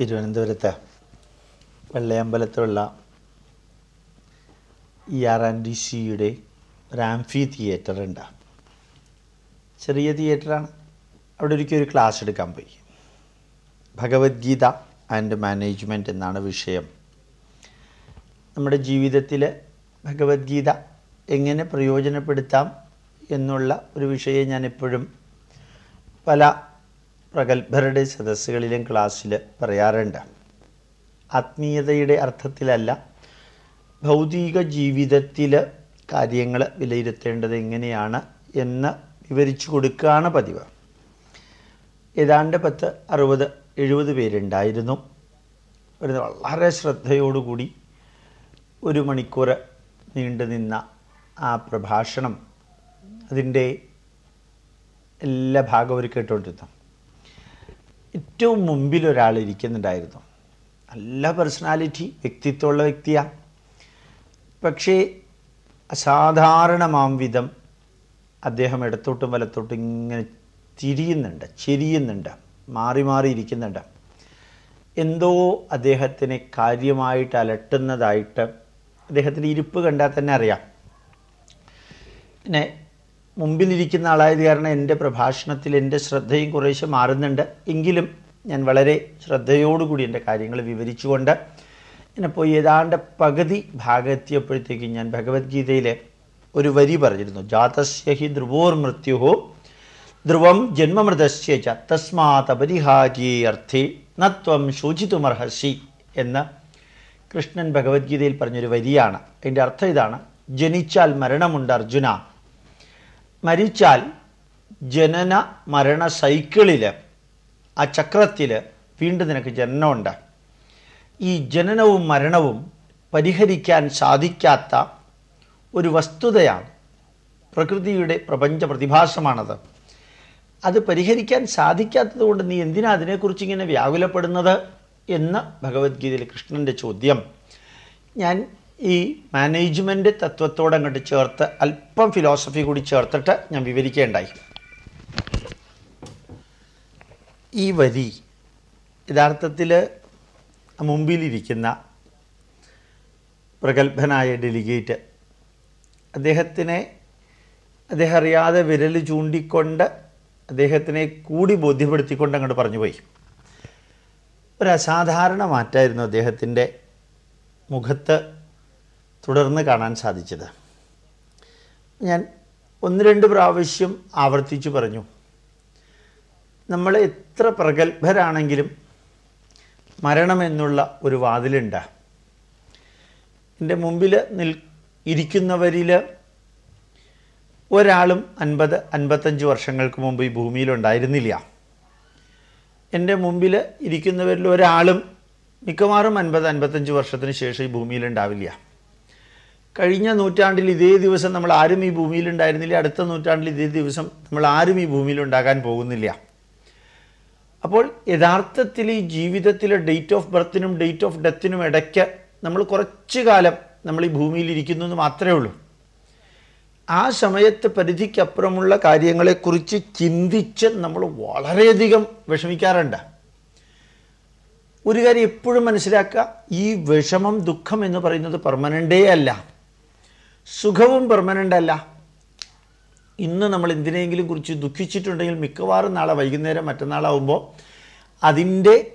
തിരുവനന്തപുരത്ത് വെള്ളയമ്പലത്തുള്ള E R and D സിയുടെ ആംഫി തിയേറ്റർ ഉണ്ട്. ചെറിയ തിയേറ്ററാണ്. അവിടെ ഒരിക്കൽ ഒരു ക്ലാസ് എടുക്കാൻ പോയി. ഭഗവത്ഗീത ആൻഡ് മാനേജ്മെന്റ് എന്നാണ് വിഷയം. നമ്മുടെ ജീവിതത്തിൽ ഭഗവത്ഗീത എങ്ങനെ പ്രയോജനപ്പെടുത്താം എന്നുള്ള ഒരു വിഷയം ഞാൻ എപ്പോഴും പല പ്രഗത്ഭരുടെ സദസ്സുകളിലും ക്ലാസ്സിൽ പറയാറുണ്ട്. ആത്മീയതയുടെ അർത്ഥത്തിലല്ല ഭൗതിക ജീവിതത്തിൽ കാര്യങ്ങൾ വിലയിരുത്തേണ്ടത് എങ്ങനെയാണ് എന്ന് വിവരിച്ചു കൊടുക്കുകയാണ് പതിവ്. ഏതാണ്ട് പത്ത് അറുപത് എഴുപത് പേരുണ്ടായിരുന്നു. ഒരു വളരെ ശ്രദ്ധയോടുകൂടി ഒരു മണിക്കൂർ നീണ്ടു നിന്ന ആ പ്രഭാഷണം അതിന്റെ എല്ലാ ഭാഗവും കേട്ടുകൊണ്ടിരുന്നു ഏറ്റവും മുമ്പിൽ ഒരാൾ ഇരിക്കുന്നുണ്ടായിരുന്നു. നല്ല പേഴ്സണാലിറ്റി വ്യക്തിത്വമുള്ള വ്യക്തിയാണ് പക്ഷേ അസാധാരണമാം വിധം അദ്ദേഹം ഇടത്തോട്ടും വലത്തോട്ടും ഇങ്ങനെ തിരിയുന്നുണ്ട് ചെരിയുന്നുണ്ട് മാറി മാറി ഇരിക്കുന്നുണ്ട്. എന്തോ അദ്ദേഹത്തിനെ കാര്യമായിട്ട് അലട്ടുന്നതായിട്ട് അദ്ദേഹത്തിന്റെ ഇരിപ്പ് കണ്ടാൽ തന്നെ അറിയാം. പിന്നെ മുമ്പിലിരിക്കുന്ന ആളായത് കാരണം എന്റെ പ്രഭാഷണത്തിൽ എന്റെ ശ്രദ്ധയും കുറേശ്ശെ മാറുന്നുണ്ട്. എങ്കിലും ഞാൻ വളരെ ശ്രദ്ധയോടുകൂടി എന്റെ കാര്യങ്ങൾ വിവരിച്ചുകൊണ്ട് എന്നെ പോയി. ഏതാണ്ട് പകുതി ഭാഗമെത്തിയപ്പോഴത്തേക്കും ഞാൻ ഭഗവത്ഗീതയിലെ ഒരു വരി പറഞ്ഞിരുന്നു. ജാതസ്യ ഹി ധ്രുവോർ മൃത്യുഹോ ധ്രുവം ജന്മമൃതസ്യ ച തസ്മാത് അപരിഹാര്യേ അർത്ഥി നത്വം ശോചിതുമർഹസി എന്ന് കൃഷ്ണൻ ഭഗവത്ഗീതയിൽ പറഞ്ഞൊരു വരിയാണ്. അതിന്റെ അർത്ഥം ഇതാണ്. ജനിച്ചാൽ മരണമുണ്ട് അർജുന. മരിച്ചാൽ ജനന മരണ സൈക്കിളിൽ ആ ചക്രത്തിൽ വീണ്ടും നിനക്ക് ജനനമുണ്ട്. ഈ ജനനവും മരണവും പരിഹരിക്കാൻ സാധിക്കാത്ത ഒരു വസ്തുതയാണ് പ്രകൃതിയുടെ പ്രപഞ്ച പ്രതിഭാസമാണത്. അത് പരിഹരിക്കാൻ സാധിക്കാത്തത് കൊണ്ട് നീ എന്തിനാ അതിനെക്കുറിച്ച് ഇങ്ങനെ വ്യാകുലപ്പെടുന്നത്? എന്ന് ഭഗവത്ഗീതയിൽ കൃഷ്ണന്റെ ചോദ്യം. ഞാൻ ഈ മാനേജ്മെന്റ് തത്വത്തോട് അങ്ങോട്ട് ചേർത്ത് അല്പം ഫിലോസഫി കൂടി ചേർത്തിട്ട് ഞാൻ വിവരിക്കേണ്ടായി. ഈ വരി യഥാർത്ഥത്തിൽ മുമ്പിലിരിക്കുന്ന പ്രഗത്ഭനായ ഡെലിഗേറ്റ് അദ്ദേഹത്തിനെ അദ്ദേഹം അറിയാതെ വിരൽ ചൂണ്ടിക്കൊണ്ട് അദ്ദേഹത്തിനെ കൂടി ബോധ്യപ്പെടുത്തിക്കൊണ്ട് അങ്ങോട്ട് പറഞ്ഞുപോയി. ഒരു അസാധാരണ മാറ്റമായിരുന്നു അദ്ദേഹത്തിന്റെ മുഖത്ത് തുടർന്ന് കാണാൻ സാധിച്ചത്. ഞാൻ ഒന്ന് രണ്ട് പ്രാവശ്യം ആവർത്തിച്ചു പറഞ്ഞു. നമ്മൾ എത്ര പ്രഗത്ഭരാണെങ്കിലും മരണമെന്നുള്ള ഒരു വാതിലുണ്ട്. എന്റെ മുമ്പിൽ നിൽ ഇരിക്കുന്നവരിൽ ഒരാളും അൻപത് അൻപത്തഞ്ച് വർഷങ്ങൾക്ക് മുമ്പ് ഈ ഭൂമിയിലുണ്ടായിരുന്നില്ല. എന്റെ മുമ്പിൽ ഇരിക്കുന്നവരിൽ ഒരാളും മിക്കവാറും അൻപത് അൻപത്തഞ്ച് വർഷത്തിന് ശേഷം ഈ ഭൂമിയിലുണ്ടാവില്ല. കഴിഞ്ഞ നൂറ്റാണ്ടിൽ ഇതേ ദിവസം നമ്മൾ ആരും ഈ ഭൂമിയിൽ ഉണ്ടായിരുന്നില്ല. അടുത്ത നൂറ്റാണ്ടിൽ ഇതേ ദിവസം നമ്മൾ ആരും ഈ ഭൂമിയിൽ ഉണ്ടാകാൻ പോകുന്നില്ല. അപ്പോൾ യഥാർത്ഥത്തിൽ ഈ ജീവിതത്തിലെ ഡേറ്റ് ഓഫ് ബർത്തിനും ഡേറ്റ് ഓഫ് ഡെത്തിനും ഇടയ്ക്ക് നമ്മൾ കുറച്ചു കാലം നമ്മൾ ഈ ഭൂമിയിൽ ഇരിക്കുന്നു എന്ന് മാത്രമേ ഉള്ളൂ. ആ സമയത്ത് പരിധിക്കപ്പുറമുള്ള കാര്യങ്ങളെക്കുറിച്ച് ചിന്തിച്ച് നമ്മൾ വളരെയധികം വിഷമിക്കാറുണ്ട്. ഒരു കാര്യം എപ്പോഴും മനസ്സിലാക്കുക ഈ വിഷമം ദുഃഖം എന്ന് പറയുന്നത് പെർമനന്റേ അല്ല. സുഖവും പെർമനന്റ് അല്ല. ഇന്ന് നമ്മൾ എന്തിനെങ്കിലും കുറിച്ച് ദുഃഖിച്ചിട്ടുണ്ടെങ്കിൽ മിക്കവാറും നാളെ വൈകുന്നേരം മറ്റന്നാളാവുമ്പോൾ അതിന്റെ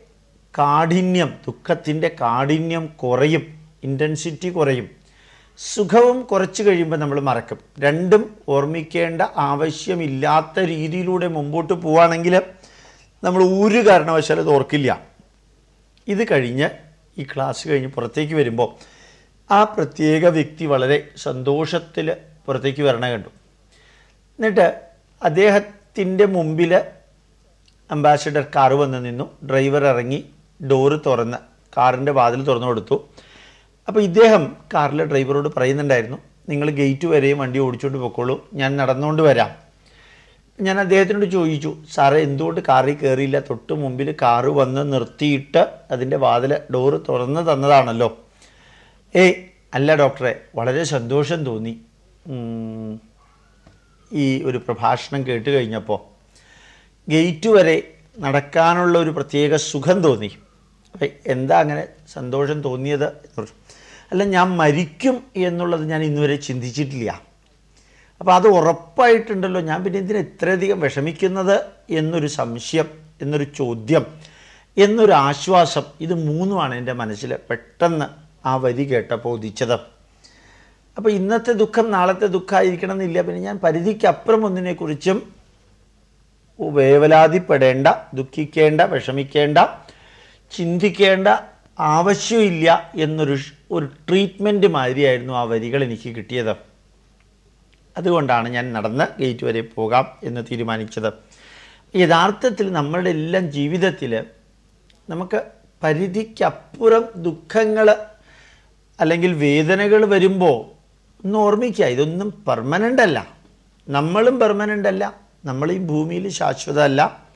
കാഠിന്യം ദുഃഖത്തിന്റെ കാഠിന്യം കുറയും. ഇന്റൻസിറ്റി കുറയും. സുഖവും കുറച്ച് കഴിയുമ്പോൾ നമ്മൾ മറക്കും. രണ്ടും ഓർമ്മിക്കേണ്ട ആവശ്യമില്ലാത്ത രീതിയിലൂടെ മുമ്പോട്ട് പോവുകയാണെങ്കിൽ നമ്മൾ ഒരു കാരണവശാലും അത് ഓർക്കില്ല. ഇത് കഴിഞ്ഞ് ഈ ക്ലാസ് കഴിഞ്ഞ് പുറത്തേക്ക് വരുമ്പോൾ ആ പ്രത്യേക വ്യക്തി വളരെ സന്തോഷത്തിൽ പുറത്തേക്ക് വരണ കണ്ടു. എന്നിട്ട് അദ്ദേഹത്തിന്റെ മുമ്പിൽ അംബാസിഡർ കാറ് വന്ന് നിന്നു. ഡ്രൈവർ ഇറങ്ങി ഡോറ് തുറന്ന് കാറിന്റെ വാതിൽ തുറന്നു കൊടുത്തു. അപ്പോൾ ഇദ്ദേഹം കാറിലെ ഡ്രൈവറോട് പറയുന്നുണ്ടായിരുന്നു നിങ്ങൾ ഗേറ്റ് വരെയും വണ്ടി ഓടിച്ചുകൊണ്ട് പൊക്കോളൂ ഞാൻ നടന്നുകൊണ്ട് വരാം. ഞാൻ അദ്ദേഹത്തിനോട് ചോദിച്ചു സാറേ എന്തുകൊണ്ട് കാറിൽ കയറിയില്ല? തൊട്ട് മുമ്പിൽ കാറ് വന്ന് നിർത്തിയിട്ട് അതിന്റെ വാതിൽ ഡോറ് തുറന്ന് തന്നതാണല്ലോ. ഏയ് അല്ല ഡോക്ടറെ വളരെ സന്തോഷം തോന്നി. ഈ ഒരു പ്രഭാഷണം കേട്ട് കഴിഞ്ഞപ്പോൾ ഗേറ്റ് വരെ നടക്കാനുള്ള ഒരു പ്രത്യേക സുഖം തോന്നി. എന്താ അങ്ങനെ സന്തോഷം തോന്നിയത്? അല്ല ഞാൻ മരിക്കും എന്നുള്ളത് ഞാൻ ഇന്നുവരെ ചിന്തിച്ചിട്ടില്ല. അപ്പോൾ അത് ഉറപ്പായിട്ടുണ്ടല്ലോ ഞാൻ പിന്നെ എന്തിനാ ഇത്രയധികം വിഷമിക്കുന്നത് എന്നൊരു സംശയം എന്നൊരു ചോദ്യം എന്നൊരു ആശ്വാസം ഇത് മൂന്നുമാണ് എന്റെ മനസ്സിൽ പെട്ടെന്ന് ആ വരി കേട്ടപ്പോൾ ഉദിച്ചത്. അപ്പോൾ ഇന്നത്തെ ദുഃഖം നാളത്തെ ദുഃഖമായിരിക്കണം എന്നില്ല പിന്നെ ഞാൻ പരിധിക്കപ്പുറം ഒന്നിനെക്കുറിച്ചും വേവലാതിപ്പെടേണ്ട ദുഃഖിക്കേണ്ട വിഷമിക്കേണ്ട ചിന്തിക്കേണ്ട ആവശ്യമില്ല എന്നൊരു ഒരു ട്രീറ്റ്മെന്റ് മാതിരിയായിരുന്നു ആ വരികൾ എനിക്ക് കിട്ടിയത്. അതുകൊണ്ടാണ് ഞാൻ നടന്ന് ഗേറ്റ് വരെ പോകാം എന്ന് തീരുമാനിച്ചത്. യഥാർത്ഥത്തിൽ നമ്മളുടെ എല്ലാം ജീവിതത്തിൽ നമുക്ക് പരിധിക്കപ്പുറം ദുഃഖങ്ങൾ അല്ലെങ്കിൽ വേദനകൾ വരുമ്പോൾ ഒന്ന് ഓർമ്മിക്കുക ഇതൊന്നും പെർമനന്റ് അല്ല. നമ്മളും പെർമനന്റ് അല്ല. നമ്മൾ ഈ ഭൂമിയിൽ ശാശ്വതമല്ല.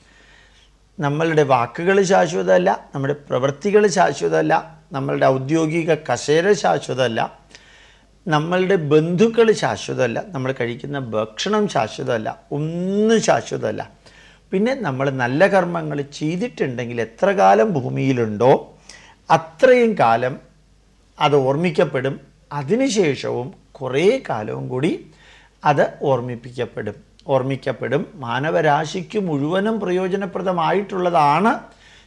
നമ്മളുടെ വാക്കുകൾ ശാശ്വതമല്ല. നമ്മുടെ പ്രവൃത്തികൾ ശാശ്വതമല്ല. നമ്മളുടെ ഔദ്യോഗിക കശേര ശാശ്വതമല്ല. നമ്മളുടെ ബന്ധുക്കൾ ശാശ്വതമല്ല. നമ്മൾ കഴിക്കുന്ന ഭക്ഷണം ശാശ്വതമല്ല. ഒന്നും ശാശ്വതമല്ല. പിന്നെ നമ്മൾ നല്ല കർമ്മങ്ങൾ ചെയ്തിട്ടുണ്ടെങ്കിൽ എത്ര കാലം ഭൂമിയിലുണ്ടോ അത്രയും കാലം അത് ഓർമ്മിക്കപ്പെടും. അതിനുശേഷവും കുറേ കാലവും കൂടി അത് ഓർമ്മിപ്പിക്കപ്പെടും. ഓർമ്മിക്കപ്പെടും. മാനവരാശിക്ക് മുഴുവനും പ്രയോജനപ്രദമായിട്ടുള്ളതാണ്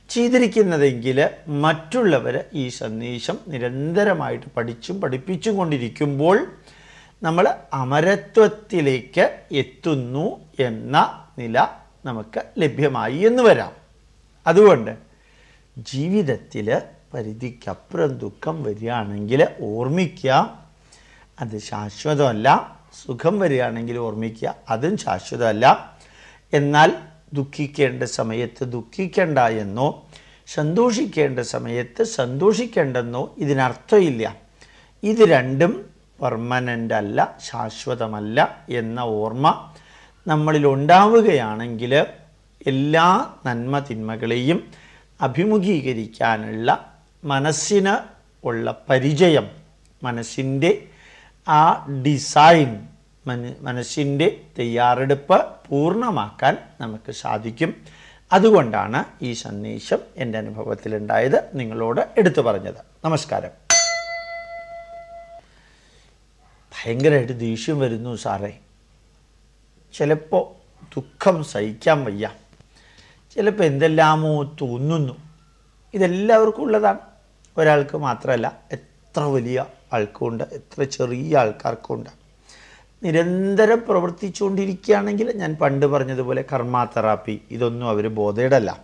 ചെയ്തിരിക്കുന്നതെങ്കിൽ മറ്റുള്ളവർ ഈ സന്ദേശം നിരന്തരമായിട്ട് പഠിച്ചും പഠിപ്പിച്ചും കൊണ്ടിരിക്കുമ്പോൾ നമ്മൾ അമരത്വത്തിലേക്ക് എത്തുന്നു എന്ന നില നമുക്ക് ലഭ്യമായി എന്ന് വരാം. അതുകൊണ്ട് ജീവിതത്തിൽ പരിധിക്കപ്പുറം ദുഃഖം വരികയാണെങ്കിൽ ഓർമ്മിക്കുക. അത് ശാശ്വതമല്ല. സുഖം വരികയാണെങ്കിൽ ഓർമ്മിക്കുക. അതും ശാശ്വതമല്ല. എന്നാൽ ദുഃഖിക്കേണ്ട സമയത്ത് ദുഃഖിക്കേണ്ട എന്നോ സന്തോഷിക്കേണ്ട സമയത്ത് സന്തോഷിക്കേണ്ടെന്നോ ഇതിനർത്ഥമില്ല. ഇത് രണ്ടും പെർമനന്റ് അല്ല ശാശ്വതമല്ല എന്ന ഓർമ്മ നമ്മളിൽ ഉണ്ടാവുകയാണെങ്കിൽ എല്ലാ നന്മ തിന്മകളെയും അഭിമുഖീകരിക്കാനുള്ള മനസ്സിന് ഉള്ള പരിചയം മനസ്സിന്റെ ആ ഡിസൈൻ മനസ്സിന്റെ തയ്യാറെടുപ്പ് പൂർണമാക്കാൻ നമുക്ക് സാധിക്കും. അതുകൊണ്ടാണ് ഈ സന്ദേശം എന്റെ അനുഭവത്തിലുണ്ടായത് നിങ്ങളോട് എടുത്തു പറഞ്ഞത്. നമസ്കാരം. ഭയങ്കരമായിട്ട് ദേഷ്യം വരുന്നു സാറേ. ചിലപ്പോൾ ദുഃഖം സഹിക്കാൻ വയ്യ. ചിലപ്പോൾ എന്തെല്ലാമോ തോന്നുന്നു. ഇതെല്ലാവർക്കും ഉള്ളതാണ്. ഒരാൾക്ക് മാത്രമല്ല എത്ര വലിയ ആൾക്കുമുണ്ട് എത്ര ചെറിയ ആൾക്കാർക്കുമുണ്ട്. നിരന്തരം പ്രവർത്തിച്ചുകൊണ്ടിരിക്കുകയാണെങ്കിൽ ഞാൻ പണ്ട് പറഞ്ഞതുപോലെ കർമ്മ തെറാപ്പി ഇതൊന്നും അവർ ബോധേടല്ല.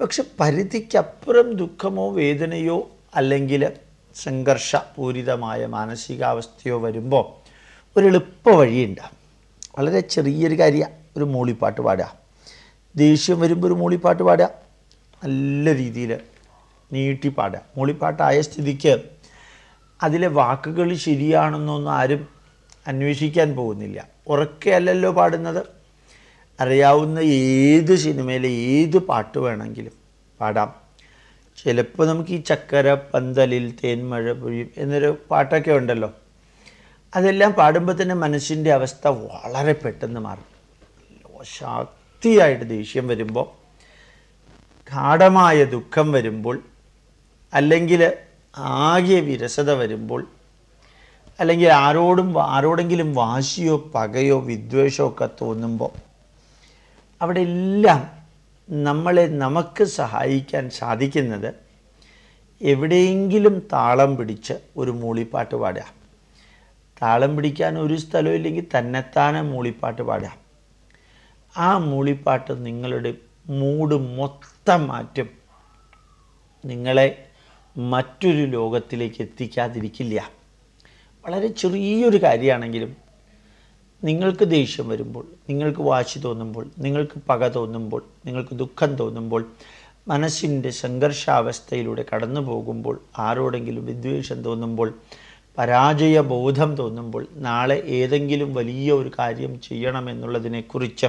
പക്ഷെ പരിധിക്കപ്പുറം ദുഃഖമോ വേദനയോ അല്ലെങ്കിൽ സംഘർഷപൂരിതമായ മാനസികാവസ്ഥയോ വരുമ്പോൾ ഒരു എളുപ്പ വഴിയുണ്ട്. വളരെ ചെറിയൊരു കാര്യമാണ് ഒരു മൂളിപ്പാട്ട് പാടുക. ദേഷ്യം വരുമ്പോൾ ഒരു മൂളിപ്പാട്ട് പാടുക. നല്ല രീതിയിൽ നീട്ടി പാടുക മൂളിപ്പാട്ടായ സ്ഥിതിക്ക് അതിലെ വാക്കുകൾ ശരിയാണെന്നൊന്നും ആരും അന്വേഷിക്കാൻ പോകുന്നില്ല. ഉറക്കെയല്ലല്ലോ പാടുന്നത്. അറിയാവുന്ന ഏത് സിനിമയിലെ ഏത് പാട്ട് വേണമെങ്കിലും പാടാം. ചിലപ്പോൾ നമുക്ക് ഈ ചക്കര പന്തലിൽ തേൻമഴ പൊഴിയും എന്നൊരു പാട്ടൊക്കെ ഉണ്ടല്ലോ. അതെല്ലാം പാടുമ്പോൾ തന്നെ മനസ്സിന്റെ അവസ്ഥ വളരെ പെട്ടെന്ന് മാറും. ശക്തിയായിട്ട് ദേഷ്യം വരുമ്പോൾ ഗാഠമായ ദുഃഖം വരുമ്പോൾ അല്ലെങ്കിൽ ആകെ വിരസത വരുമ്പോൾ അല്ലെങ്കിൽ ആരോടും ആരോടെങ്കിലും വാശിയോ പകയോ വിദ്വേഷമോ ഒക്കെ തോന്നുമ്പോൾ അവിടെ എല്ലാം നമ്മളെ നമുക്ക് സഹായിക്കാൻ സാധിക്കുന്നത് എവിടെയെങ്കിലും താളം പിടിച്ച് ഒരു മൂളിപ്പാട്ട് പാടുക. താളം പിടിക്കാൻ ഒരു സ്ഥലവും ഇല്ലെങ്കിൽ തന്നെത്താനെ മൂളിപ്പാട്ട് പാടുക. ആ മൂളിപ്പാട്ട് നിങ്ങളുടെ മൂഡ് മൊത്തം മാറ്റും. നിങ്ങളെ മറ്റൊരു ലോകത്തിലേക്ക് എത്തിക്കാതിരിക്കില്ല. വളരെ ചെറിയൊരു കാര്യമാണെങ്കിലും നിങ്ങൾക്ക് ദേഷ്യം വരുമ്പോൾ നിങ്ങൾക്ക് വാശി തോന്നുമ്പോൾ നിങ്ങൾക്ക് പക തോന്നുമ്പോൾ നിങ്ങൾക്ക് ദുഃഖം തോന്നുമ്പോൾ മനസ്സിന്റെ സംഘർഷാവസ്ഥയിലൂടെ കടന്നു പോകുമ്പോൾ ആരോടെങ്കിലും വിദ്വേഷം തോന്നുമ്പോൾ പരാജയ ബോധം തോന്നുമ്പോൾ നാളെ ഏതെങ്കിലും വലിയ ഒരു കാര്യം ചെയ്യണമെന്നുള്ളതിനെക്കുറിച്ച്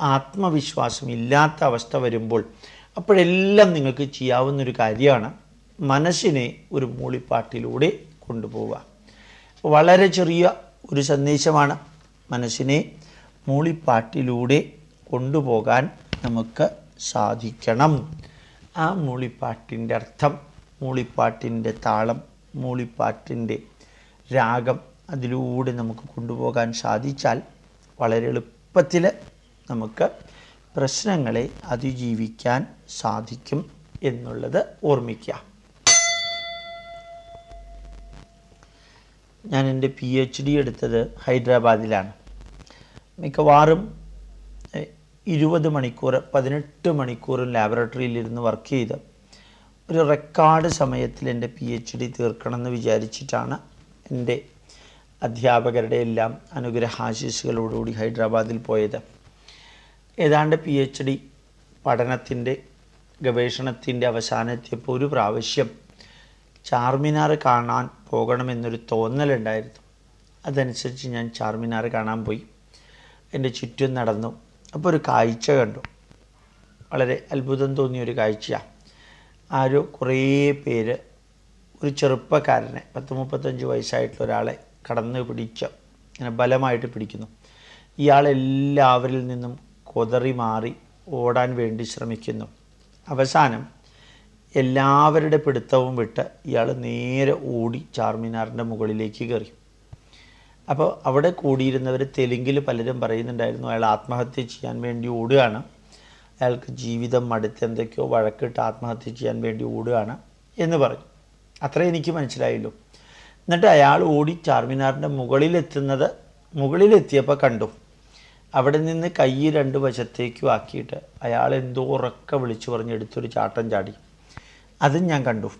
ആത്മവിശ്വാസം ഇല്ലാത്ത അവസ്ഥ വരുമ്പോൾ അപ്പോഴെല്ലാം നിങ്ങൾക്ക് ചെയ്യാവുന്നൊരു കാര്യമാണ് മനസ്സിനെ ഒരു മൂളിപ്പാട്ടിലൂടെ കൊണ്ടുപോവുക. വളരെ ചെറിയ ഒരു സന്ദേശമാണ് മനസ്സിനെ മൂളിപ്പാട്ടിലൂടെ കൊണ്ടുപോകാൻ നമുക്ക് സാധിക്കണം. ആ മൂളിപ്പാട്ടിന്റെ അർത്ഥം മൂളിപ്പാട്ടിന്റെ താളം മൂളിപ്പാട്ടിന്റെ രാഗം അതിലൂടെ നമുക്ക് കൊണ്ടുപോകാൻ സാധിച്ചാൽ വളരെ എളുപ്പത്തിൽ നമുക്ക് പ്രശ്നങ്ങളെ അതിജീവിക്കാൻ സാധിക്കും എന്നുള്ളത് ഓർമ്മിക്കുക. ഞാൻ എന്റെ പി എച്ച് ഡി എടുത്തത് ഹൈദരാബാദിലാണ്. മിക്കവാറും ഇരുപത് മണിക്കൂർ പതിനെട്ട് മണിക്കൂറും ലാബറട്ടറിയിലിരുന്ന് വർക്ക് ചെയ്ത് ഒരു റെക്കോർഡ് സമയത്തിൽ എന്റെ പി എച്ച് ഡി തീർക്കണമെന്ന് വിചാരിച്ചിട്ടാണ് എന്റെ അധ്യാപകരുടെ എല്ലാം അനുഗ്രഹാശിസുകളോടുകൂടി ഹൈദരാബാദിൽ പോയത്. ഏതാണ്ട് പി എച്ച് ഡി പഠനത്തിന്റെ ഗവേഷണത്തിന്റെ അവസാനത്തിയപ്പോൾ ഒരു പ്രാവശ്യം ചാർമിനാർ കാണാൻ പോകണമെന്നൊരു തോന്നലുണ്ടായിരുന്നു. അതനുസരിച്ച് ഞാൻ ചാർമിനാർ കാണാൻ പോയി. എന്റെ ചുറ്റും നടന്നു. അപ്പോൾ ഒരു കാഴ്ച കണ്ടു. വളരെ അത്ഭുതം തോന്നിയ ഒരു കാഴ്ചയാണ് ആരോ കുറേ പേര് ഒരു ചെറുപ്പക്കാരനെ പത്ത് മുപ്പത്തഞ്ച് വയസ്സായിട്ടുള്ള ഒരാളെ കടന്ന് പിടിച്ച ഇങ്ങനെ ബലമായിട്ട് പിടിക്കുന്നു. ഇയാളെല്ലാവരിൽ നിന്നും കൊതറി മാറി ഓടാൻ വേണ്ടി ശ്രമിക്കുന്നു. അവസാനം എല്ലാവരുടെ പിടുത്തവും വിട്ട് ഇയാൾ നേരെ ഓടി ചാർമിനാറിന്റെ മുകളിലേക്ക് കയറി. അപ്പോൾ അവിടെ കൂടിയിരുന്നവർ തെലുങ്കിൽ പലരും പറയുന്നുണ്ടായിരുന്നു അയാൾ ആത്മഹത്യ ചെയ്യാൻ വേണ്ടി ഓടുകയാണ്. അയാൾക്ക് ജീവിതം മടുത്ത് എന്തൊക്കെയോ വഴക്കിട്ട് ആത്മഹത്യ ചെയ്യാൻ വേണ്ടി ഓടുകയാണ് എന്ന് പറഞ്ഞു. അത്ര എനിക്ക് മനസ്സിലായല്ലോ എന്നിട്ട് അയാൾ ഓടി ചാർമിനാറിന്റെ മുകളിലെത്തുന്നത് മുകളിലെത്തിയപ്പോൾ കണ്ടു. അവിടെ നിന്ന് കൈ രണ്ട് വശത്തേക്കും ആക്കിയിട്ട് അയാൾ എന്തോ ഉറക്കെ വിളിച്ചു പറഞ്ഞ് എടുത്തൊരു ചാട്ടം ചാടി. അതും ഞാൻ കണ്ടു.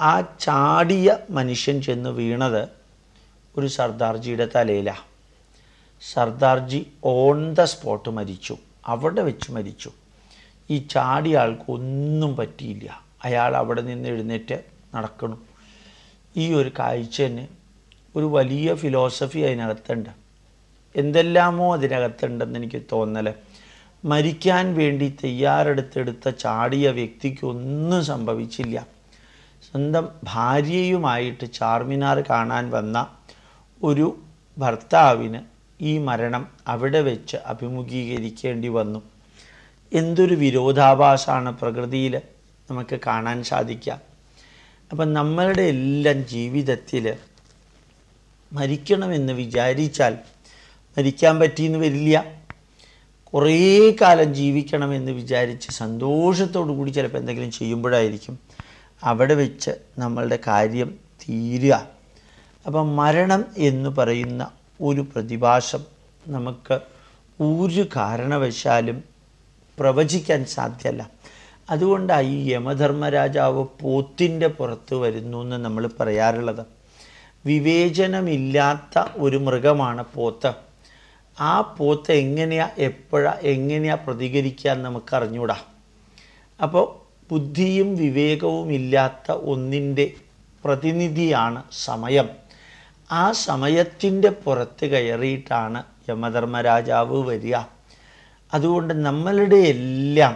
ആ ചാടിയ മനുഷ്യൻ ചെന്ന് വീണത് ഒരു സർദാർജിയുടെ തലയിലാണ് സർദാർജി ഓൺ ദ സ്പോട്ട് മരിച്ചു. അവിടെ വെച്ച് മരിച്ചു. ഈ ചാടിയ ആൾക്ക് ഒന്നും പറ്റിയില്ല. അയാൾ അവിടെ നിന്ന് എഴുന്നേറ്റ് നടക്കണം. ഈ ഒരു കാഴ്ചന് ഒരു വലിയ ഫിലോസഫി അതിനകത്തുണ്ട്. എന്തെല്ലാമോ അതിനകത്തുണ്ടെന്ന് എനിക്ക് തോന്നൽ. മരിക്കാൻ വേണ്ടി തയ്യാറെടുത്തെടുത്ത ചാടിയ വ്യക്തിക്ക് ഒന്നും സംഭവിച്ചില്ല. സ്വന്തം ഭാര്യയുമായിട്ട് ചാർമിനാർ കാണാൻ വന്ന ഒരു ഭർത്താവിന് ഈ മരണം അവിടെ വെച്ച് അഭിമുഖീകരിക്കേണ്ടി വന്നു. എന്തൊരു വിരോധാഭാസമാണ് പ്രകൃതിയിൽ നമുക്ക് കാണാൻ സാധിക്കുക. അപ്പം നമ്മളുടെ എല്ലാം ജീവിതത്തിൽ മരിക്കണമെന്ന് വിചാരിച്ചാൽ മരിക്കാൻ പറ്റിയെന്ന് വരില്ല. കുറേ കാലം ജീവിക്കണമെന്ന് വിചാരിച്ച് സന്തോഷത്തോടു കൂടി ചിലപ്പോൾ എന്തെങ്കിലും ചെയ്യുമ്പോഴായിരിക്കും അവിടെ വെച്ച് നമ്മളുടെ കാര്യം തീരുക. അപ്പം മരണം എന്ന് പറയുന്ന ഒരു പ്രതിഭാസം നമുക്ക് ഒരു കാരണവശാലും പ്രവചിക്കാൻ സാധ്യമല്ല അതുകൊണ്ടാണ് ഈ യമധർമ്മരാജാവ് പോത്തിന്റെ പുറത്ത് വരുന്നു എന്ന് നമ്മൾ പറയാറുള്ളത്. വിവേചനമില്ലാത്ത ഒരു മൃഗമാണ് പോത്ത്. ആ പോത്ത് എങ്ങനെയാ എപ്പോഴാ എങ്ങനെയാ പ്രതികരിക്കാൻ നമുക്ക് അറിഞ്ഞൂടാ അപ്പോൾ ബുദ്ധിയും വിവേകവും ഇല്ലാത്ത ഒന്നിന്റെ പ്രതിനിധിയാണ് സമയം. ആ സമയത്തിന്റെ പുറത്ത് കയറിയിട്ടാണ് യമധർമ്മരാജാവ് വരിക. അതുകൊണ്ട് നമ്മളുടെ എല്ലാം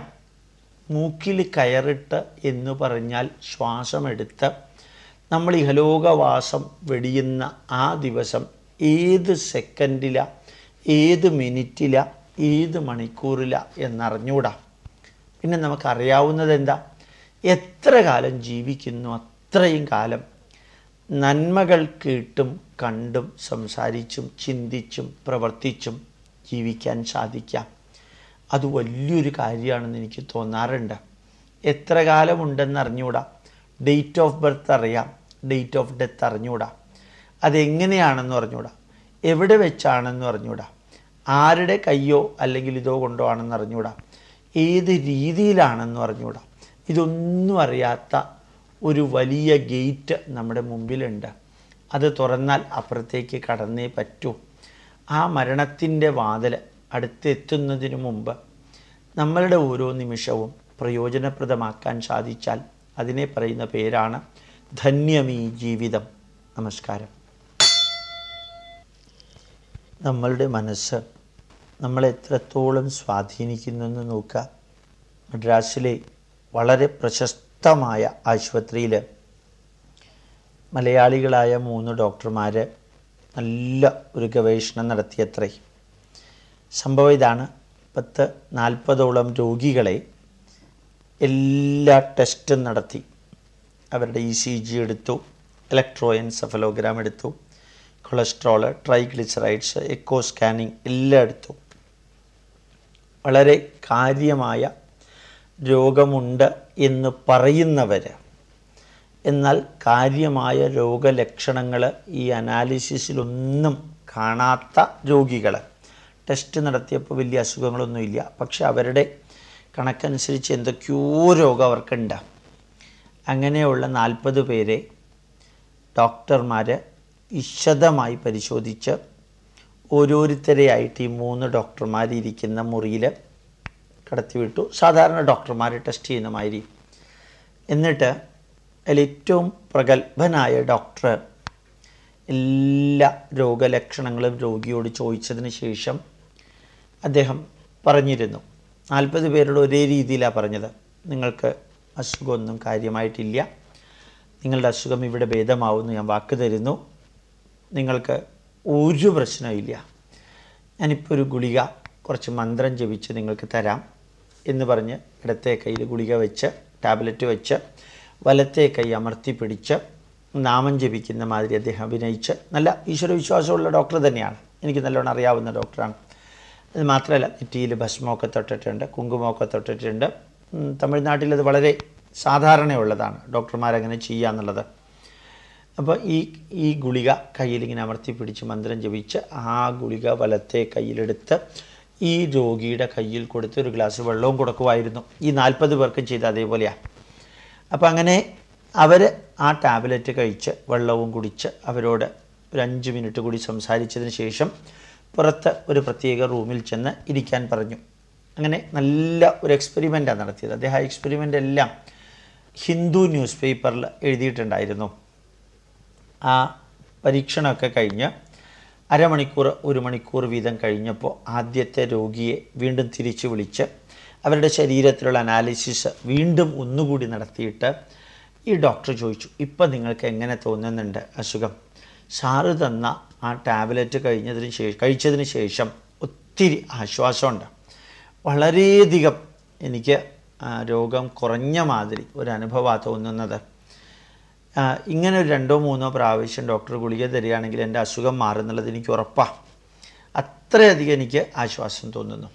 മൂക്കിൽ കയറിട്ട് എന്ന് പറഞ്ഞാൽ ശ്വാസമെടുത്ത് നമ്മൾ ഇഹലോകവാസം വെടിയുന്ന ആ ദിവസം ഏത് സെക്കൻഡില ഏത് മിനിറ്റില ഏത് മണിക്കൂറില എന്നറിഞ്ഞൂടാ. പിന്നെ നമുക്കറിയാവുന്നത് എന്താ? എത്ര കാലം ജീവിക്കുന്നു അത്രയും കാലം നന്മകൾ കേട്ടും കണ്ടും സംസാരിച്ചും ചിന്തിച്ചും പ്രവർത്തിച്ചും ജീവിക്കാൻ സാധിക്കാം അത് വലിയൊരു കാര്യമാണെന്ന് എനിക്ക് തോന്നാറുണ്ട്. എത്ര കാലമുണ്ടെന്ന് അറിഞ്ഞൂടാ ഡേറ്റ് ഓഫ് ബർത്ത് അറിയാം ഡേറ്റ് ഓഫ് ഡെത്ത് അറിഞ്ഞൂടാ. അതെങ്ങനെയാണെന്ന് അറിഞ്ഞൂടാ. എവിടെ വെച്ചാണെന്ന് അറിഞ്ഞൂടാ. ആരുടെ കയ്യോ അല്ലെങ്കിൽ ഇതോ കൊണ്ടോ ആണെന്ന് അറിഞ്ഞുകൂടാ. ഏത് രീതിയിലാണെന്ന് അറിഞ്ഞുകൂടാ. ഇതൊന്നും അറിയാത്ത ഒരു വലിയ ഗേറ്റ് നമ്മുടെ മുമ്പിലുണ്ട്. അത് തുറന്നാൽ അപ്പുറത്തേക്ക് കടന്നേ പറ്റൂ. ആ മരണത്തിന്റെ വാതിൽ അടുത്തെത്തുന്നതിന് മുമ്പ് നമ്മളുടെ ഓരോ നിമിഷവും പ്രയോജനപ്രദമാക്കാൻ സാധിച്ചാൽ അതിനെ പറയുന്ന പേരാണ് ധന്യമീ ജീവിതം. നമസ്കാരം. നമ്മളുടെ മനസ്സ് നമ്മളെ എത്രത്തോളം സ്വാധീനിക്കുന്നു എന്ന് നോക്കുക. മദ്രാസിലെ വളരെ പ്രശസ്തമായ ആശുപത്രിയിൽ മലയാളികളായ മൂന്ന് ഡോക്ടർമാർ നല്ല ഒരു ഗവേഷണം നടത്തിയത്രേ. സംഭവം ഇതാണ്. പത്ത് നാൽപ്പതോളം രോഗികളെ എല്ലാ ടെസ്റ്റും നടത്തി. അവരുടെ ഇ സി ജി എടുത്തു ഇലക്ട്രോയൻ സഫലോഗ്രാം എടുത്രോൾ കൊളസ്ട്രോൾ ട്രൈഗ്ലിസറൈഡ്സ് എക്കോ സ്കാനിങ് എല്ലാം എടുത്തു വളരെ കാര്യമായ രോഗമുണ്ട് എന്ന് പറയുന്നവർ എന്നാൽ കാര്യമായ രോഗലക്ഷണങ്ങൾ ഈ അനാലിസിസിലൊന്നും കാണാത്ത രോഗികൾ ടെസ്റ്റ് നടത്തിയപ്പോൾ വലിയ അസുഖങ്ങളൊന്നുമില്ല. പക്ഷെ അവരുടെ കണക്കനുസരിച്ച് എന്തൊക്കെയോ രോഗം അവർക്കുണ്ട്. അങ്ങനെയുള്ള നാൽപ്പത് പേരെ ഡോക്ടർമാർ വിശദമായി പരിശോധിച്ച് ഓരോരുത്തരെയായിട്ട് ഈ മൂന്ന് ഡോക്ടർമാർ ഇരിക്കുന്ന മുറിയിൽ കടത്തിവിട്ടു. സാധാരണ ഡോക്ടർമാർ ടെസ്റ്റ് ചെയ്യുന്ന മാതിരി എന്നിട്ട് അതിൽ ഏറ്റവും പ്രഗത്ഭനായ ഡോക്ടർ എല്ലാ രോഗലക്ഷണങ്ങളും രോഗിയോട് ചോദിച്ചതിന് ശേഷം അദ്ദേഹം പറഞ്ഞിരുന്നു. നാൽപ്പത് പേരോട് ഒരേ രീതിയിലാണ് പറഞ്ഞത്. നിങ്ങൾക്ക് അസുഖമൊന്നും കാര്യമായിട്ടില്ല. നിങ്ങളുടെ അസുഖം ഇവിടെ ഭേദമാവുമെന്ന് ഞാൻ വാക്ക് തരുന്നു. നിങ്ങൾക്ക് ഒരു പ്രശ്നമില്ല ഞാനിപ്പോൾ ഒരു ഗുളിക കുറച്ച് മന്ത്രം ജപിച്ച് നിങ്ങൾക്ക് തരാം എന്ന് പറഞ്ഞ് ഇടത്തെ കയ്യിൽ ഗുളിക വെച്ച് ടാബ്ലറ്റ് വെച്ച് വലത്തെ കൈ അമർത്തി പിടിച്ച് നാമം ജപിക്കുന്ന മാതിരി അദ്ദേഹം അഭിനയിച്ച് നല്ല ഈശ്വരവിശ്വാസമുള്ള ഡോക്ടർ തന്നെയാണ്. എനിക്ക് നല്ലോണം അറിയാവുന്ന ഡോക്ടറാണ്. അത് മാത്രമല്ല നെറ്റിയിൽ ഭസ്മമൊക്കെ തൊട്ടിട്ടുണ്ട് കുങ്കുമമൊക്കെ തൊട്ടിട്ടുണ്ട്. തമിഴ്നാട്ടിൽ അത് വളരെ സാധാരണയുള്ളതാണ്. ഡോക്ടർമാരങ്ങനെ ചെയ്യുക എന്നുള്ളത് അപ്പോൾ ഈ ഈ ഗുളിക കയ്യിലിങ്ങനെ അമർത്തി പിടിച്ച് മന്ത്രം ജപിച്ച് ആ ഗുളിക വലത്തെ കയ്യിലെടുത്ത് ഈ രോഗിയുടെ കയ്യിൽ കൊടുത്ത് ഒരു ഗ്ലാസ് വെള്ളവും കൊടുക്കുമായിരുന്നു. ഈ നാൽപ്പത് പേർക്കും ചെയ്ത അതേപോലെയാണ് അപ്പോൾ അങ്ങനെ അവർ ആ ടാബ്ലറ്റ് കഴിച്ച് വെള്ളവും കുടിച്ച് അവരോട് ഒരു അഞ്ച് മിനിറ്റ് കൂടി സംസാരിച്ചതിന് ശേഷം പുറത്ത് ഒരു പ്രത്യേക റൂമിൽ ചെന്ന് ഇരിക്കാൻ പറഞ്ഞു. അങ്ങനെ നല്ല ഒരു എക്സ്പെരിമെന്റാണ് നടത്തിയത്. അദ്ദേഹം ആ എക്സ്പെരിമെന്റ് എല്ലാം ഹിന്ദു ന്യൂസ് പേപ്പറിൽ എഴുതിയിട്ടുണ്ടായിരുന്നു. ആ പരീക്ഷണമൊക്കെ കഴിഞ്ഞ് അരമണിക്കൂർ ഒരു മണിക്കൂർ വീതം കഴിഞ്ഞപ്പോൾ ആദ്യത്തെ രോഗിയെ വീണ്ടും തിരിച്ചു വിളിച്ച് അവരുടെ ശരീരത്തിലുള്ള അനാലിസിസ് വീണ്ടും ഒന്നുകൂടി നടത്തിയിട്ട് ഈ ഡോക്ടർ ചോദിച്ചു ഇപ്പം നിങ്ങൾക്ക് എങ്ങനെ തോന്നുന്നുണ്ട് അസുഖം? സാറ് തന്ന ആ ടാബ്ലറ്റ് കഴിഞ്ഞതിന് ശേഷം കഴിച്ചതിന് ശേഷം ഒത്തിരി ആശ്വാസമുണ്ട്. വളരെയധികം എനിക്ക് രോഗം കുറഞ്ഞ മാതിരി ഒരു അനുഭവമാണ് തോന്നുന്നത്. ഇങ്ങനെ ഒരു രണ്ടോ മൂന്നോ പ്രാവശ്യം ഡോക്ടർ ഗുളിക തരികയാണെങ്കിൽ എന്റെ അസുഖം മാറുന്നുള്ളത് എനിക്ക് ഉറപ്പാണ് അത്രയധികം എനിക്ക് ആശ്വാസം തോന്നുന്നു.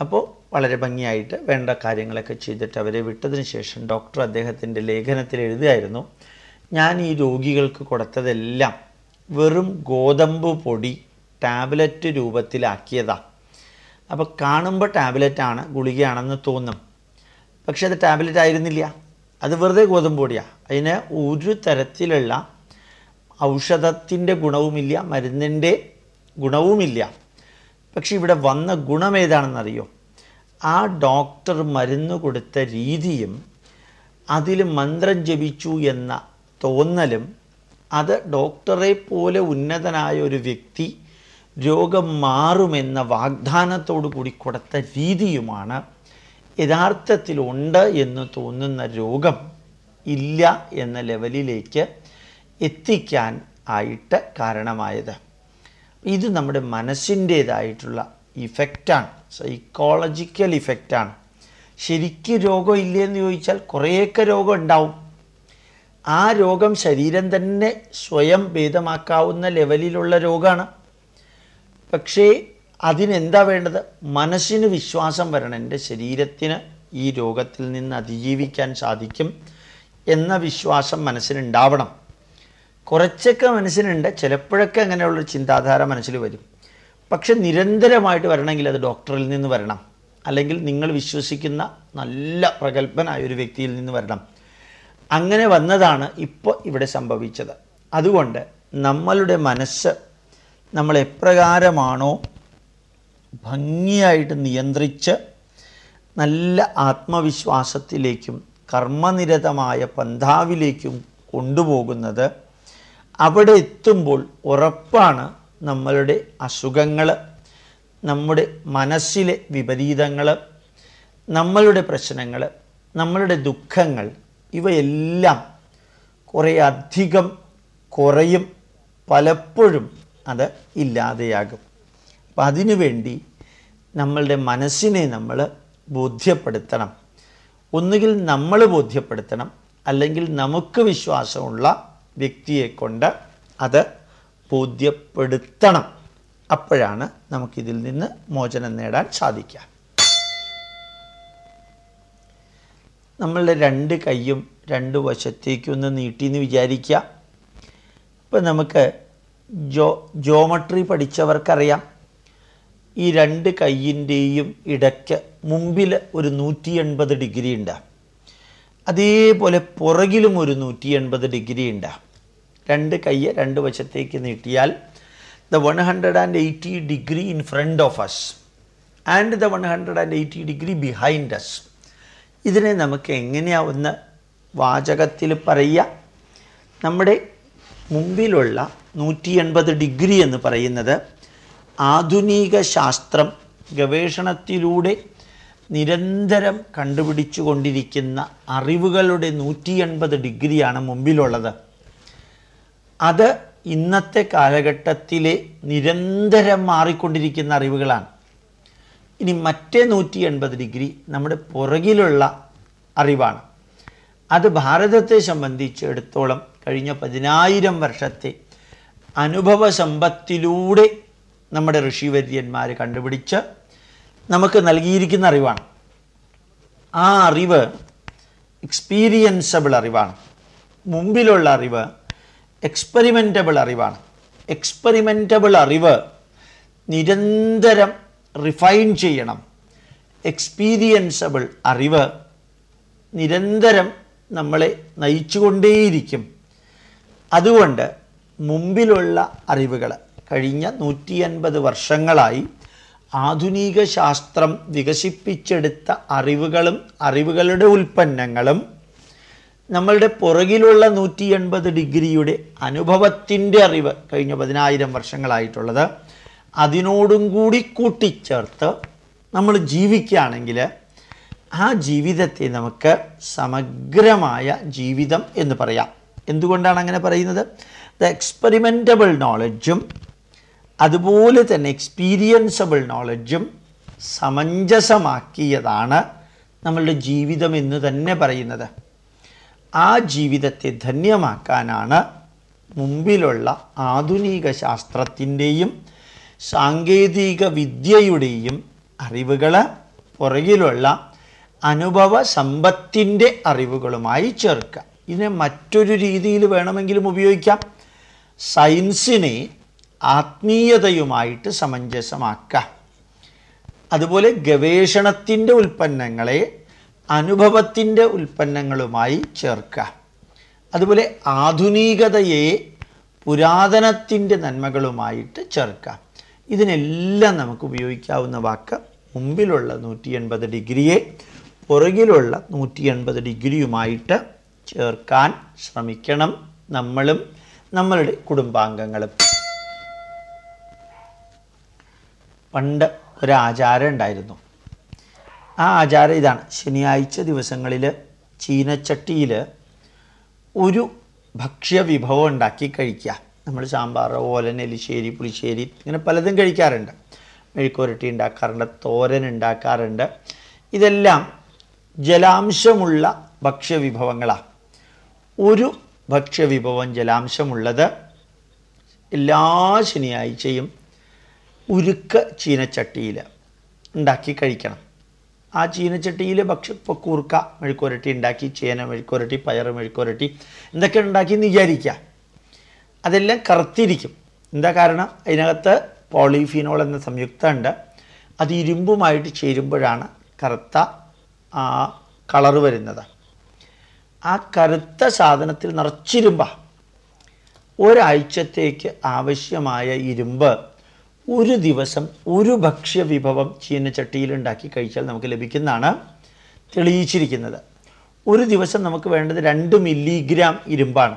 അപ്പോൾ വളരെ ഭംഗിയായിട്ട് വേണ്ട കാര്യങ്ങളൊക്കെ ചെയ്തിട്ട് അവരെ വിട്ടതിന് ശേഷം ഡോക്ടർ അദ്ദേഹത്തിന്റെ ലേഖനത്തിൽ എഴുതുകയായിരുന്നു ഞാൻ ഈ രോഗികൾക്ക് കൊടുത്തതെല്ലാം വെറും ഗോതമ്പ് പൊടി ടാബ്ലറ്റ് രൂപത്തിലാക്കിയതാണ് അപ്പോൾ കാണുമ്പോൾ ടാബ്ലറ്റാണ് ഗുളികയാണെന്ന് തോന്നും. പക്ഷേ അത് ടാബ്ലറ്റ് ആയിരുന്നില്ല അത് വെറുതെ ഗോതമ്പ് പൊടിയാ അതിന് ഒരു തരത്തിലുള്ള ഔഷധത്തിന്റെ ഗുണവുമില്ല മരുന്നിന്റെ ഗുണവുമില്ല. പക്ഷെ ഇവിടെ വന്ന ഗുണം ഏതാണെന്നറിയോ? ആ ഡോക്ടർ മരുന്ന് കൊടുത്ത രീതിയും അതിൽ മന്ത്രം ജപിച്ചു എന്ന തോന്നലും അത് ഡോക്ടറെ പോലെ ഉന്നതനായ ഒരു വ്യക്തി രോഗം മാറുമെന്ന വാഗ്ദാനത്തോടു കൂടി കൊടുത്ത രീതിയുമാണ് യഥാർത്ഥത്തിലുണ്ട് എന്ന് തോന്നുന്ന രോഗം ഇല്ല എന്ന ലെവലിലേക്ക് എത്തിക്കാൻ ആയിട്ട് കാരണമായത്. ഇത് നമ്മുടെ മനസ്സിന്റേതായിട്ടുള്ള ഇഫക്റ്റാണ്. സൈക്കോളജിക്കൽ ഇഫക്റ്റാണ്. ശരിക്കും രോഗം ഇല്ലയെന്ന് ചോദിച്ചാൽ കുറേയൊക്കെ രോഗം ഉണ്ടാവും. ആ രോഗം ശരീരം തന്നെ സ്വയം ഭേദമാക്കാവുന്ന ലെവലിലുള്ള രോഗമാണ്. പക്ഷേ അതിനെന്താ വേണ്ടത്? മനസ്സിന് വിശ്വാസം വരണം. എന്റെ ശരീരത്തിന് ഈ രോഗത്തിൽ നിന്ന് അതിജീവിക്കാൻ സാധിക്കും എന്ന വിശ്വാസം മനസ്സിനുണ്ടാവണം. കുറച്ചൊക്കെ മനസ്സിനുണ്ട്. ചിലപ്പോഴൊക്കെ അങ്ങനെയുള്ളൊരു ചിന്താധാര മനസ്സിൽ വരും. പക്ഷെ നിരന്തരമായിട്ട് വരണമെങ്കിൽ അത് ഡോക്ടറിൽ നിന്ന് വരണം. അല്ലെങ്കിൽ നിങ്ങൾ വിശ്വസിക്കുന്ന നല്ല പ്രഗത്ഭനായ ഒരു വ്യക്തിയിൽ നിന്ന് വരണം. അങ്ങനെ വന്നതാണ് ഇപ്പോൾ ഇവിടെ സംഭവിച്ചത്. അതുകൊണ്ട് നമ്മളുടെ മനസ്സ് നമ്മൾ എപ്രകാരമാണോ ഭംഗിയായിട്ട് നിയന്ത്രിച്ച് നല്ല ആത്മവിശ്വാസത്തിലേക്കും കർമ്മനിരതമായ പന്ഥാവിലേക്കും കൊണ്ടുപോകുന്നത് അവിടെ എത്തുമ്പോൾ ഉറപ്പാണ് നമ്മളുടെ അസുഖങ്ങൾ നമ്മുടെ മനസ്സിലെ വിപരീതങ്ങൾ നമ്മളുടെ പ്രശ്നങ്ങൾ നമ്മളുടെ ദുഃഖങ്ങൾ ഇവയെല്ലാം കുറേ അധികം കുറയും പലപ്പോഴും അത് ഇല്ലാതെയാകും. അപ്പം അതിനുവേണ്ടി നമ്മളുടെ മനസ്സിനെ നമ്മൾ ബോധ്യപ്പെടുത്തണം. ഒന്നുകിൽ നമ്മൾ ബോധ്യപ്പെടുത്തണം അല്ലെങ്കിൽ നമുക്ക് വിശ്വാസമുള്ള വ്യക്തിയെ കൊണ്ട് അത് ബോധ്യപ്പെടുത്തണം. അപ്പോഴാണ് നമുക്കിതിൽ നിന്ന് മോചനം നേടാൻ സാധിക്കുക. നമ്മളുടെ രണ്ട് കൈയും രണ്ട് വശത്തേക്കൊന്ന് നീട്ടിയെന്ന് വിചാരിക്കുക. ഇപ്പം നമുക്ക് ജോ ജോമട്രി പഠിച്ചവർക്കറിയാം. ഈ രണ്ട് കൈയിന്റെയും ഇടയ്ക്ക് മുമ്പിൽ ഒരു നൂറ്റി എൺപത് ഡിഗ്രി ഉണ്ടാകും അതേപോലെ പുറകിലും ഒരു നൂറ്റി എൺപത് ഡിഗ്രി ഉണ്ടാകും രണ്ട് കൈ രണ്ട് വശത്തേക്ക് നീട്ടിയാൽ the one hundred and eighty degree in front of us and the one hundred and eighty degree behind us ഇതിനെ നമുക്ക് എങ്ങനെയാവുന്ന വാചകത്തിൽ പറയുക? നമ്മുടെ മുമ്പിലുള്ള നൂറ്റി എൺപത് ഡിഗ്രി എന്ന് പറയുന്നത് ആധുനിക ശാസ്ത്രം ഗവേഷണത്തിലൂടെ നിരന്തരം കണ്ടുപിടിച്ചു കൊണ്ടിരിക്കുന്ന അറിവുകളുടെ നൂറ്റി എൺപത് ഡിഗ്രിയാണ് മുമ്പിലുള്ളത്. അത് ഇന്നത്തെ കാലഘട്ടത്തിലെ നിരന്തരം മാറിക്കൊണ്ടിരിക്കുന്ന അറിവുകളാണ്. ഇനി മറ്റേ നൂറ്റി എൺപത് ഡിഗ്രി നമ്മുടെ പുറകിലുള്ള അറിവാണ്. അത് ഭാരതത്തെ സംബന്ധിച്ചിടത്തോളം കഴിഞ്ഞ പതിനായിരം വർഷത്തെ അനുഭവ സമ്പത്തിലൂടെ നമ്മുടെ ഋഷിവര്യന്മാർ കണ്ടുപിടിച്ച് നമുക്ക് നൽകിയിരിക്കുന്ന അറിവാണ്. ആ അറിവ് എക്സ്പീരിയൻസബിൾ അറിവാണ്. മുമ്പിലുള്ള അറിവ് എക്സ്പെരിമെന്റബിൾ അറിവാണ്. എക്സ്പെരിമെന്റബിൾ അറിവ് നിരന്തരം റിഫൈൻ ചെയ്യണം. എക്സ്പീരിയൻസബിൾ അറിവ് നിരന്തരം നമ്മളെ നയിച്ചുകൊണ്ടേയിരിക്കും. അതുകൊണ്ട് മുമ്പിലുള്ള അറിവുകൾ കഴിഞ്ഞ നൂറ്റി അൻപത് വർഷങ്ങളായി ആധുനിക ശാസ്ത്രം വികസിപ്പിച്ചെടുത്ത അറിവുകളും അറിവുകളുടെ ഉൽപ്പന്നങ്ങളും നമ്മളുടെ പുറകിലുള്ള നൂറ്റി എൺപത് ഡിഗ്രിയുടെ അനുഭവത്തിന്റെ അറിവ് കഴിഞ്ഞ പതിനായിരം വർഷങ്ങളായിട്ടുള്ളത്. അതിനോടും കൂടി കൂട്ടിച്ചേർത്ത് നമ്മൾ ജീവിക്കുകയാണെങ്കിൽ ആ ജീവിതത്തെ നമുക്ക് സമഗ്രമായ ജീവിതം എന്ന് പറയാം. എന്തുകൊണ്ടാണ് അങ്ങനെ പറയുന്നത്? ദ എക്സ്പെരിമെന്റബിൾ നോളജും അതുപോലെ തന്നെ എക്സ്പീരിയൻസബിൾ നോളജും സമഞ്ജസമാക്കിയതാണ് നമ്മളുടെ ജീവിതം എന്ന് തന്നെ പറയുന്നത്. ആ ജീവിതത്തെ ധന്യമാക്കാനാണ് മുമ്പിലുള്ള ആധുനിക ശാസ്ത്രത്തിന്റെയും സാങ്കേതിക വിദ്യയുടെയും അറിവുകൾ പുറകിലുള്ള അനുഭവ സമ്പത്തിന്റെ അറിവുകളുമായി ചേർക്കുക. ഇതിനെ മറ്റൊരു രീതിയിൽ വേണമെങ്കിലും ഉപയോഗിക്കാം. സയൻസിനെ ആത്മീയതയുമായിട്ട് സമഞ്ജസമാക്കാം. അതുപോലെ ഗവേഷണത്തിന്റെ ഉൽപ്പന്നങ്ങളെ അനുഭവത്തിന്റെ ഉൽപ്പന്നങ്ങളുമായി ചേർക്കുക അതുപോലെ ആധുനികതയെ പുരാതനത്തിന്റെ നന്മകളുമായിട്ട് ചേർക്കാം. ഇതിനെല്ലാം നമുക്ക് ഉപയോഗിക്കാവുന്ന വാക്ക് മുമ്പിലുള്ള നൂറ്റി എൺപത് ഡിഗ്രിയെ പുറകിലുള്ള നൂറ്റി എൺപത് ഡിഗ്രിയുമായിട്ട് ചേർക്കാൻ ശ്രമിക്കണം നമ്മളും നമ്മളുടെ കുടുംബാംഗങ്ങളും. പണ്ട് ഒരാചാരം ഉണ്ടായിരുന്നു. ആ ആചാരം ഇതാണ്. ശനിയാഴ്ച ദിവസങ്ങളിൽ ചീനച്ചട്ടിയിൽ ഒരു ഭക്ഷ്യ വിഭവം ഉണ്ടാക്കി കഴിക്കുക. നമ്മൾ സാമ്പാർ ഓലൻ എലിശ്ശേരി പുളിശ്ശേരി ഇങ്ങനെ പലതും കഴിക്കാറുണ്ട്. മെഴുക്കുരട്ടി ഉണ്ടാക്കാറുണ്ട് തോരൻ ഉണ്ടാക്കാറുണ്ട്. ഇതെല്ലാം ജലാംശമുള്ള ഭക്ഷ്യവിഭവങ്ങളാണ് ഒരു ഭക്ഷ്യവിഭവം ജലാംശമുള്ളത് എല്ലാ ശനിയാഴ്ചയും ഉരുക്ക് ചീനച്ചട്ടിയിൽ ഉണ്ടാക്കി കഴിക്കണം. ആ ചീനച്ചട്ടിയിൽ ഭക്ഷ ഇപ്പോൾ കൂർക്ക മെഴുക്കുരട്ടി ഉണ്ടാക്കി ചേന മെഴുക്കുരട്ടി പയർ മെഴുക്കുരട്ടി എന്തൊക്കെ ഉണ്ടാക്കി എന്ന് വിചാരിക്കുക അതെല്ലാം കറുത്തിരിക്കും. എന്താ കാരണം? അതിനകത്ത് പോളിഫിനോൾ എന്ന സംയുക്തമുണ്ട്. അത് ഇരുമ്പുമായിട്ട് ചേരുമ്പോഴാണ് കറുത്ത ആ കളറ് വരുന്നത്. ആ കറുത്ത സാധനത്തിൽ നിറച്ചിരുമ്പ ഒരാഴ്ചത്തേക്ക് ആവശ്യമായ ഇരുമ്പ് ഒരു ദിവസം ഒരു ഭക്ഷ്യവിഭവം ചീനച്ചട്ടിയിൽ ഉണ്ടാക്കി കഴിച്ചാൽ നമുക്ക് ലഭിക്കുന്നതാണ് തെളിയിച്ചിരിക്കുന്നത്. ഒരു ദിവസം നമുക്ക് വേണ്ടത് രണ്ട് മില്ലിഗ്രാം ഇരുമ്പാണ്.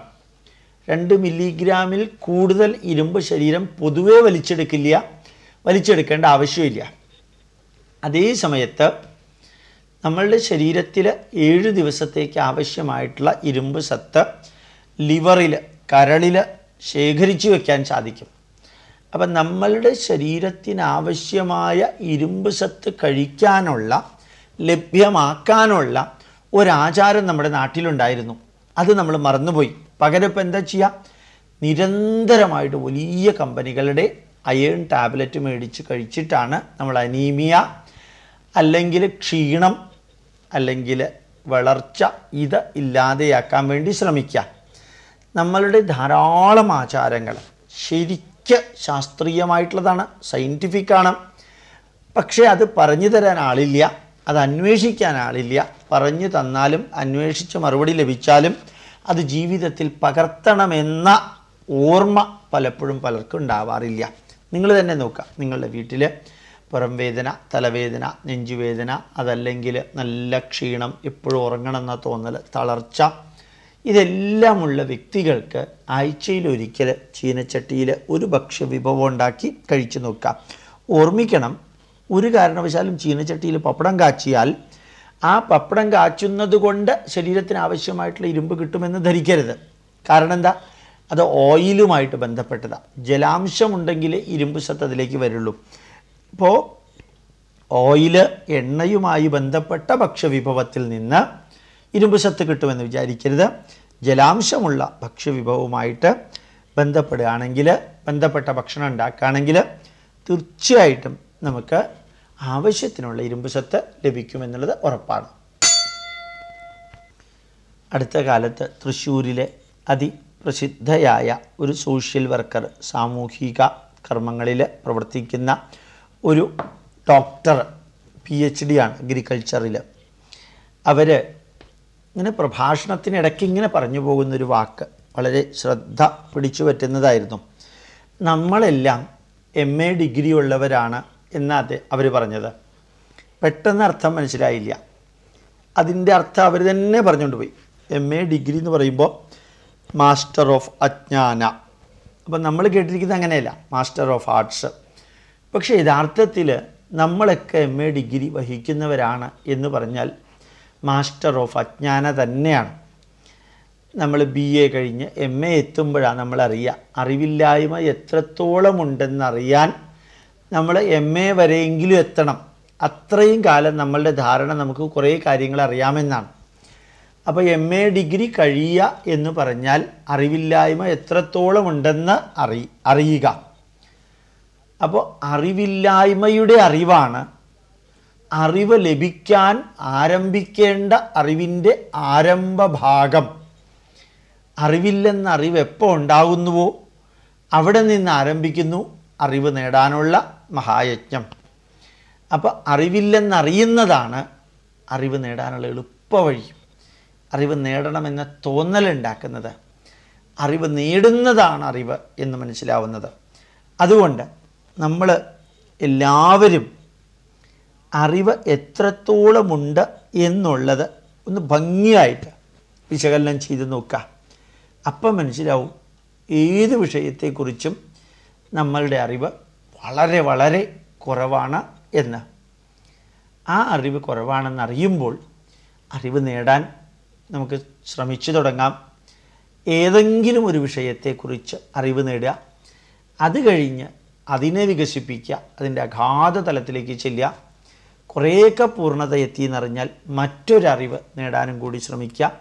രണ്ട് മില്ലിഗ്രാമിൽ കൂടുതൽ ഇരുമ്പ് ശരീരം പൊതുവെ വലിച്ചെടുക്കില്ല വലിച്ചെടുക്കേണ്ട ആവശ്യമില്ല. അതേ സമയത്ത് നമ്മളുടെ ശരീരത്തിൽ ഏഴ് ദിവസത്തേക്ക് ആവശ്യമായിട്ടുള്ള ഇരുമ്പ് സത്ത് ലിവറിൽ കരളിൽ ശേഖരിച്ചു വയ്ക്കാൻ സാധിക്കും. അപ്പം നമ്മളുടെ ശരീരത്തിനാവശ്യമായ ഇരുമ്പ് സത്ത് കഴിക്കാനുള്ള ലഭ്യമാക്കാനുള്ള ഒരാചാരം നമ്മുടെ നാട്ടിലുണ്ടായിരുന്നു. അത് നമ്മൾ മറന്നുപോയി. പകരം ഇപ്പം എന്താ ചെയ്യുക നിരന്തരമായിട്ട് വലിയ കമ്പനികളുടെ അയൺ ടാബ്ലറ്റ് മേടിച്ച് കഴിച്ചിട്ടാണ് നമ്മൾ അനീമിയ അല്ലെങ്കിൽ ക്ഷീണം അല്ലെങ്കിൽ വളർച്ച ഇത് ഇല്ലാതെയാക്കാൻ വേണ്ടി ശ്രമിക്കുക. നമ്മളുടെ ധാരാളം ആചാരങ്ങൾ ശരിക്ക് ശാസ്ത്രീയമായിട്ടുള്ളതാണ് സയന്റിഫിക്കാണ് പക്ഷേ അത് പറഞ്ഞു തരാൻ ആളില്ല. അത് അന്വേഷിക്കാൻ ആളില്ല. പറഞ്ഞു തന്നാലും അന്വേഷിച്ച് മറുപടി ലഭിച്ചാലും അത് ജീവിതത്തിൽ പകർത്തണമെന്ന ഓർമ്മ പലപ്പോഴും പലർക്കും ഉണ്ടാവാറില്ല. നിങ്ങൾ തന്നെ നോക്കുക. നിങ്ങളുടെ വീട്ടിൽ പുറം വേദന തലവേദന നെഞ്ചുവേദന അതല്ലെങ്കിൽ നല്ല ക്ഷീണം എപ്പോഴും ഉറങ്ങണമെന്ന തോന്നൽ തളർച്ച ഇതെല്ലാമുള്ള വ്യക്തികൾക്ക് ആഴ്ചയിൽ ഒരിക്കൽ ചീനച്ചട്ടിയിൽ ഒരു ഭക്ഷ്യവിഭവം ഉണ്ടാക്കി കഴിച്ചു നോക്കാം. ഓർമ്മിക്കണം ഒരു കാരണവശാലും ചീനച്ചട്ടിയിൽ പപ്പടം കാച്ചിയാൽ ആ പപ്പടം കാച്ചുന്നത് കൊണ്ട് ശരീരത്തിന് ആവശ്യമായിട്ടുള്ള ഇരുമ്പ് കിട്ടുമെന്ന് ധരിക്കരുത്. കാരണം എന്താ? അത് ഓയിലുമായിട്ട് ബന്ധപ്പെട്ടതാണ് ജലാംശമുണ്ടെങ്കിൽ ഇരുമ്പ് സത്ത് അതിലേക്ക് വരുള്ളൂ. അപ്പോൾ ഓയിൽ എണ്ണയുമായി ബന്ധപ്പെട്ട ഭക്ഷ്യവിഭവത്തിൽ നിന്ന് ഇരുമ്പ് സത്ത് കിട്ടുമെന്ന് വിചാരിക്കരുത്. ജലാംശമുള്ള ഭക്ഷ്യവിഭവവുമായിട്ട് ബന്ധപ്പെടുകയാണെങ്കിൽ ബന്ധപ്പെട്ട ഭക്ഷണം ഉണ്ടാക്കുകയാണെങ്കിൽ തീർച്ചയായിട്ടും നമുക്ക് ആവശ്യത്തിനുള്ള ഇരുമ്പ് സത്ത് ലഭിക്കുമെന്നുള്ളത് ഉറപ്പാണ്. അടുത്ത കാലത്ത് തൃശ്ശൂരിലെ അതിപ്രസിദ്ധയായ ഒരു സോഷ്യൽ വർക്കർ സാമൂഹിക കർമ്മങ്ങളിൽ പ്രവർത്തിക്കുന്ന ഒരു ഡോക്ടർ പി എച്ച് ഡി ആണ് അഗ്രികൾച്ചറിൽ അവർ ഇങ്ങനെ പ്രഭാഷണത്തിനിടയ്ക്ക് ഇങ്ങനെ പറഞ്ഞു പോകുന്നൊരു വാക്ക് വളരെ ശ്രദ്ധ പിടിച്ചു പറ്റുന്നതായിരുന്നു. നമ്മളെല്ലാം എം എ ഡിഗ്രി ഉള്ളവരാണ് എന്നാണ് അവർ പറഞ്ഞത്. പെട്ടെന്ന് അർത്ഥം മനസ്സിലായില്ല. അതിന്റെ അർത്ഥം അവർ തന്നെ പറഞ്ഞുകൊണ്ട് പോയി. എം എ ഡിഗ്രി എന്ന് പറയുമ്പോൾ മാസ്റ്റർ ഓഫ് അജ്ഞാന അപ്പം നമ്മൾ കേട്ടിരിക്കുന്നത് അങ്ങനെയല്ല മാസ്റ്റർ ഓഫ് ആർട്സ് പക്ഷേ യഥാർത്ഥത്തിൽ നമ്മളൊക്കെ എം എ ഡിഗ്രി വഹിക്കുന്നവരാണ് എന്ന് പറഞ്ഞാൽ മാസ്റ്റർ ഓഫ് അജ്ഞാന തന്നെയാണ്. നമ്മൾ ബി എ കഴിഞ്ഞ് എം എ എത്തുമ്പോഴാണ് നമ്മളറിയുക അറിവില്ലായ്മ എത്രത്തോളം ഉണ്ടെന്നറിയാൻ നമ്മൾ എം എ വരെയെങ്കിലും എത്തണം. അത്രയും കാലം നമ്മളുടെ ധാരണ നമുക്ക് കുറേ കാര്യങ്ങൾ അറിയാമെന്നാണ്. അപ്പോൾ എം എ ഡിഗ്രി കഴിയുക എന്ന് പറഞ്ഞാൽ അറിവില്ലായ്മ എത്രത്തോളം ഉണ്ടെന്ന് അറി അറിയുക. അപ്പോൾ അറിവില്ലായ്മയുടെ അറിവാണ് അറിവ് ലഭിക്കാൻ ആരംഭിക്കേണ്ട അറിവിന്റെ ആരംഭഭാഗം അറിവില്ലെന്ന അറിവ് എപ്പോൾ ഉണ്ടാകുന്നുവോ അവിടെ നിന്ന് ആരംഭിക്കുന്നു അറിവ് നേടാനുള്ള മഹായജ്ഞം. അപ്പോൾ അറിവില്ലെന്നറിയുന്നതാണ് അറിവ് നേടാനുള്ള എളുപ്പവഴി അറിവ് നേടണമെന്ന തോന്നലുണ്ടാക്കുന്നത് അറിവ് നേടുന്നതാണ് അറിവ് എന്ന് മനസ്സിലാവുന്നത്. അതുകൊണ്ട് നമ്മൾ എല്ലാവരും അറിവ് എത്രത്തോളമുണ്ട് എന്നുള്ളത് ഒന്ന് ഭംഗിയായിട്ട് വിശകലനം ചെയ്ത് നോക്കുക. അപ്പം മനസ്സിലാവും ഏത് വിഷയത്തെക്കുറിച്ചും നമ്മളുടെ അറിവ് വളരെ വളരെ കുറവാണ് എന്ന്. ആ അറിവ് കുറവാണെന്ന് അറിയുമ്പോൾ അറിവ് നേടാൻ നമുക്ക് ശ്രമിച്ചു തുടങ്ങാം. ഏതെങ്കിലും ഒരു വിഷയത്തെക്കുറിച്ച് അറിവ് നേടുക. അത് കഴിഞ്ഞ് അതിനെ വികസിപ്പിക്കുക. അതിന്റെ അഗാധ തലത്തിലേക്ക് ചെല്ലുക. കുറേയൊക്കെ പൂർണത എത്തിയെന്നറിഞ്ഞാൽ മറ്റൊരറിവ് നേടാനും കൂടി ശ്രമിക്കുക.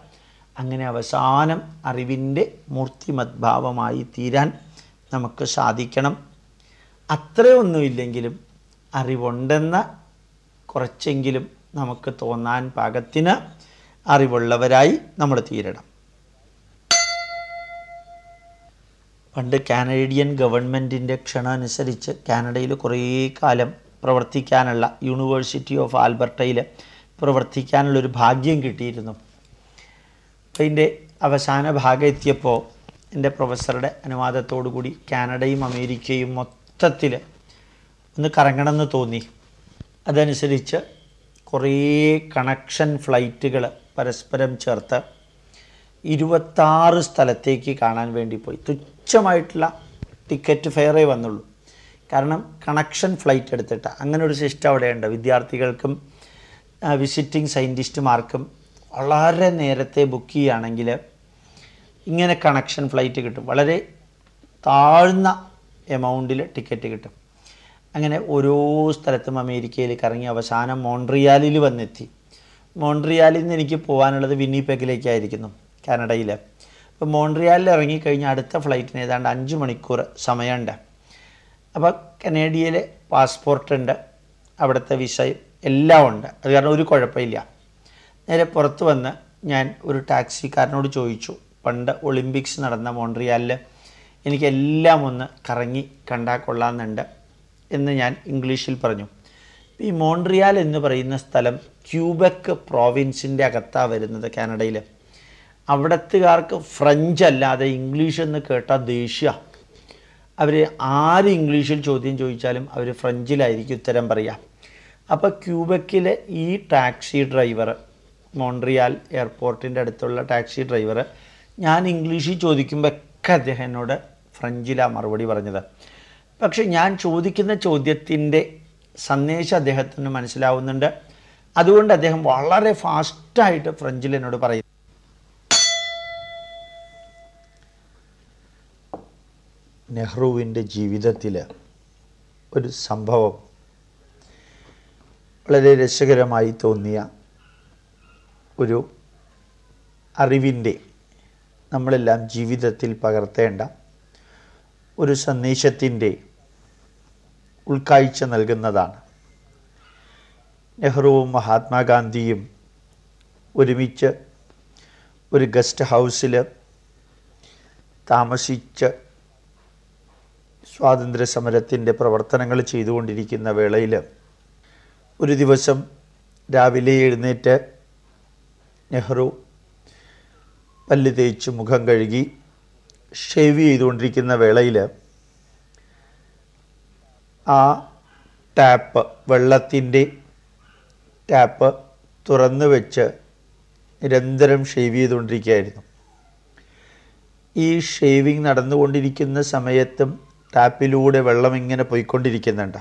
അങ്ങനെ അവസാനം അറിവിന്റെ മൂർത്തിമദ്ഭാവമായി തീരാൻ നമുക്ക് സാധിക്കണം. അത്രയൊന്നുമില്ലെങ്കിലും അറിവുണ്ടെന്ന് കുറച്ചെങ്കിലും നമുക്ക് തോന്നാൻ പാകത്തിന് അറിവുള്ളവരായി നമ്മൾ തീരണം. പണ്ട് കാനഡിയൻ ഗവൺമെന്റിന്റെ ക്ഷണം അനുസരിച്ച് കാനഡയിൽ കുറേ കാലം പ്രവർത്തിക്കാനുള്ള യൂണിവേഴ്സിറ്റി ഓഫ് ആൽബർട്ടയിൽ പ്രവർത്തിക്കാനുള്ളൊരു ഭാഗ്യം കിട്ടിയിരുന്നു. അതിന്റെ അവസാന ഭാഗം എത്തിയപ്പോൾ എന്റെ പ്രൊഫസറുടെ അനുവാദത്തോടു കൂടി കാനഡയും അമേരിക്കയും മൊത്തത്തിൽ ഒന്ന് കറങ്ങണമെന്ന് തോന്നി. അതനുസരിച്ച് കുറേ കണക്ഷൻ ഫ്ലൈറ്റുകൾ പരസ്പരം ചേർത്ത് ഇരുപത്താറ് സ്ഥലത്തേക്ക് കാണാൻ വേണ്ടി പോയി. തുച്ഛമായിട്ടുള്ള ടിക്കറ്റ് ഫെയറേ വന്നുള്ളൂ. കാരണം കണക്ഷൻ ഫ്ലൈറ്റ് എടുത്തിട്ട്. അങ്ങനെ ഒരു സിസ്റ്റം അവിടെയുണ്ട്. വിദ്യാർത്ഥികൾക്കും വിസിറ്റിംഗ് സയന്റിസ്റ്റുമാർക്കും വളരെ നേരത്തെ ബുക്ക് ചെയ്യുകയാണെങ്കിൽ ഇങ്ങനെ കണക്ഷൻ ഫ്ലൈറ്റ് കിട്ടും. വളരെ താഴ്ന്ന എമൗണ്ടിൽ ടിക്കറ്റ് കിട്ടും. അങ്ങനെ ഓരോ സ്ഥലത്തും അമേരിക്കയിൽ കറങ്ങി അവസാനം മോൺട്രിയാലിൽ വന്നെത്തി. മോൺട്രിയാലിൽ നിന്ന് എനിക്ക് പോകാനുള്ളത് വിന്നിപെഗിലേക്കായിരിക്കുന്നു കാനഡയിൽ അപ്പോൾ മോൺട്രിയാലിൽ ഇറങ്ങിക്കഴിഞ്ഞാൽ അടുത്ത ഫ്ലൈറ്റിന് ഏതാണ്ട് അഞ്ച് മണിക്കൂർ സമയമുണ്ട്. അപ്പോൾ കനേഡിയയിലെ പാസ്പോർട്ടുണ്ട്. അവിടുത്തെ വിസയും എല്ലാം ഉണ്ട്. അത് കാരണം ഒരു കുഴപ്പമില്ല. നേരെ പുറത്ത് വന്ന് ഞാൻ ഒരു ടാക്സിക്കാരനോട് ചോദിച്ചു. പണ്ട് ഒളിമ്പിക്സ് നടന്ന മോൺട്രിയാലിൽ എനിക്കെല്ലാം ഒന്ന് കറങ്ങി കണ്ടാൽ കൊള്ളാമെന്നുണ്ട് എന്ന് ഞാൻ ഇംഗ്ലീഷിൽ പറഞ്ഞു. ഈ മോൺട്രിയാൽ എന്ന് പറയുന്ന സ്ഥലം ക്യൂബക്ക് പ്രോവിൻസിന്റെ അകത്താണ് വരുന്നത് കാനഡയിൽ അവിടത്തുകാർക്ക് ഫ്രഞ്ച് അല്ലാതെ ഇംഗ്ലീഷ് എന്ന് കേട്ടാൽ ദേഷ്യ. അവർ ആര് ഇംഗ്ലീഷിൽ ചോദ്യം ചോദിച്ചാലും അവർ ഫ്രഞ്ചിലായിരിക്കും ഉത്തരം പറയുക അപ്പോൾ ക്യൂബക്കിലെ ഈ ടാക്സി ഡ്രൈവർ മോൺട്രിയാൽ എയർപോർട്ടിന്റെ അടുത്തുള്ള ടാക്സി ഡ്രൈവർ ഞാൻ ഇംഗ്ലീഷിൽ ചോദിക്കുമ്പോൾ ഒക്കെ അദ്ദേഹം എന്നോട് ഫ്രഞ്ചിലാണ് മറുപടി പറഞ്ഞത്. പക്ഷെ ഞാൻ ചോദിക്കുന്ന ചോദ്യത്തിന്റെ സന്ദേശം അദ്ദേഹത്തിന് മനസ്സിലാവുന്നുണ്ട്. അതുകൊണ്ട് അദ്ദേഹം വളരെ ഫാസ്റ്റായിട്ട് ഫ്രഞ്ചിൽ എന്നോട് പറയും നെഹ്റുവിന്റെ ജീവിതത്തിൽ ഒരു സംഭവം വളരെ രസകരമായി തോന്നിയ ഒരു അറിവിന്റെ നമ്മളെല്ലാം ജീവിതത്തിൽ പകർത്തേണ്ട ഒരു സന്ദേശത്തിന്റെ ഉൾക്കാഴ്ച നൽകുന്നതാണ്. നെഹ്റുവും മഹാത്മാഗാന്ധിയും ഒരുമിച്ച് ഒരു ഗസ്റ്റ് ഹൗസിൽ താമസിച്ച് സ്വാതന്ത്ര്യ സമരത്തിന്റെ പ്രവർത്തനങ്ങൾ ചെയ്തുകൊണ്ടിരിക്കുന്ന വേളയിൽ ഒരു ദിവസം രാവിലെ എഴുന്നേറ്റ് നെഹ്റു പല്ല് തേച്ച് മുഖം കഴുകി ഷേവ് ചെയ്തുകൊണ്ടിരിക്കുന്ന വേളയിൽ ആ ടാപ്പ് വെള്ളത്തിന്റെ ടാപ്പ് തുറന്നു വെച്ച് നിരന്തരം ഷേവ് ചെയ്തുകൊണ്ടിരിക്കുകയായിരുന്നു. ഈ ഷേവിങ് നടന്നുകൊണ്ടിരിക്കുന്ന സമയത്തും ടാപ്പിലൂടെ വെള്ളം ഇങ്ങനെ പോയിക്കൊണ്ടിരിക്കുന്നുണ്ട്.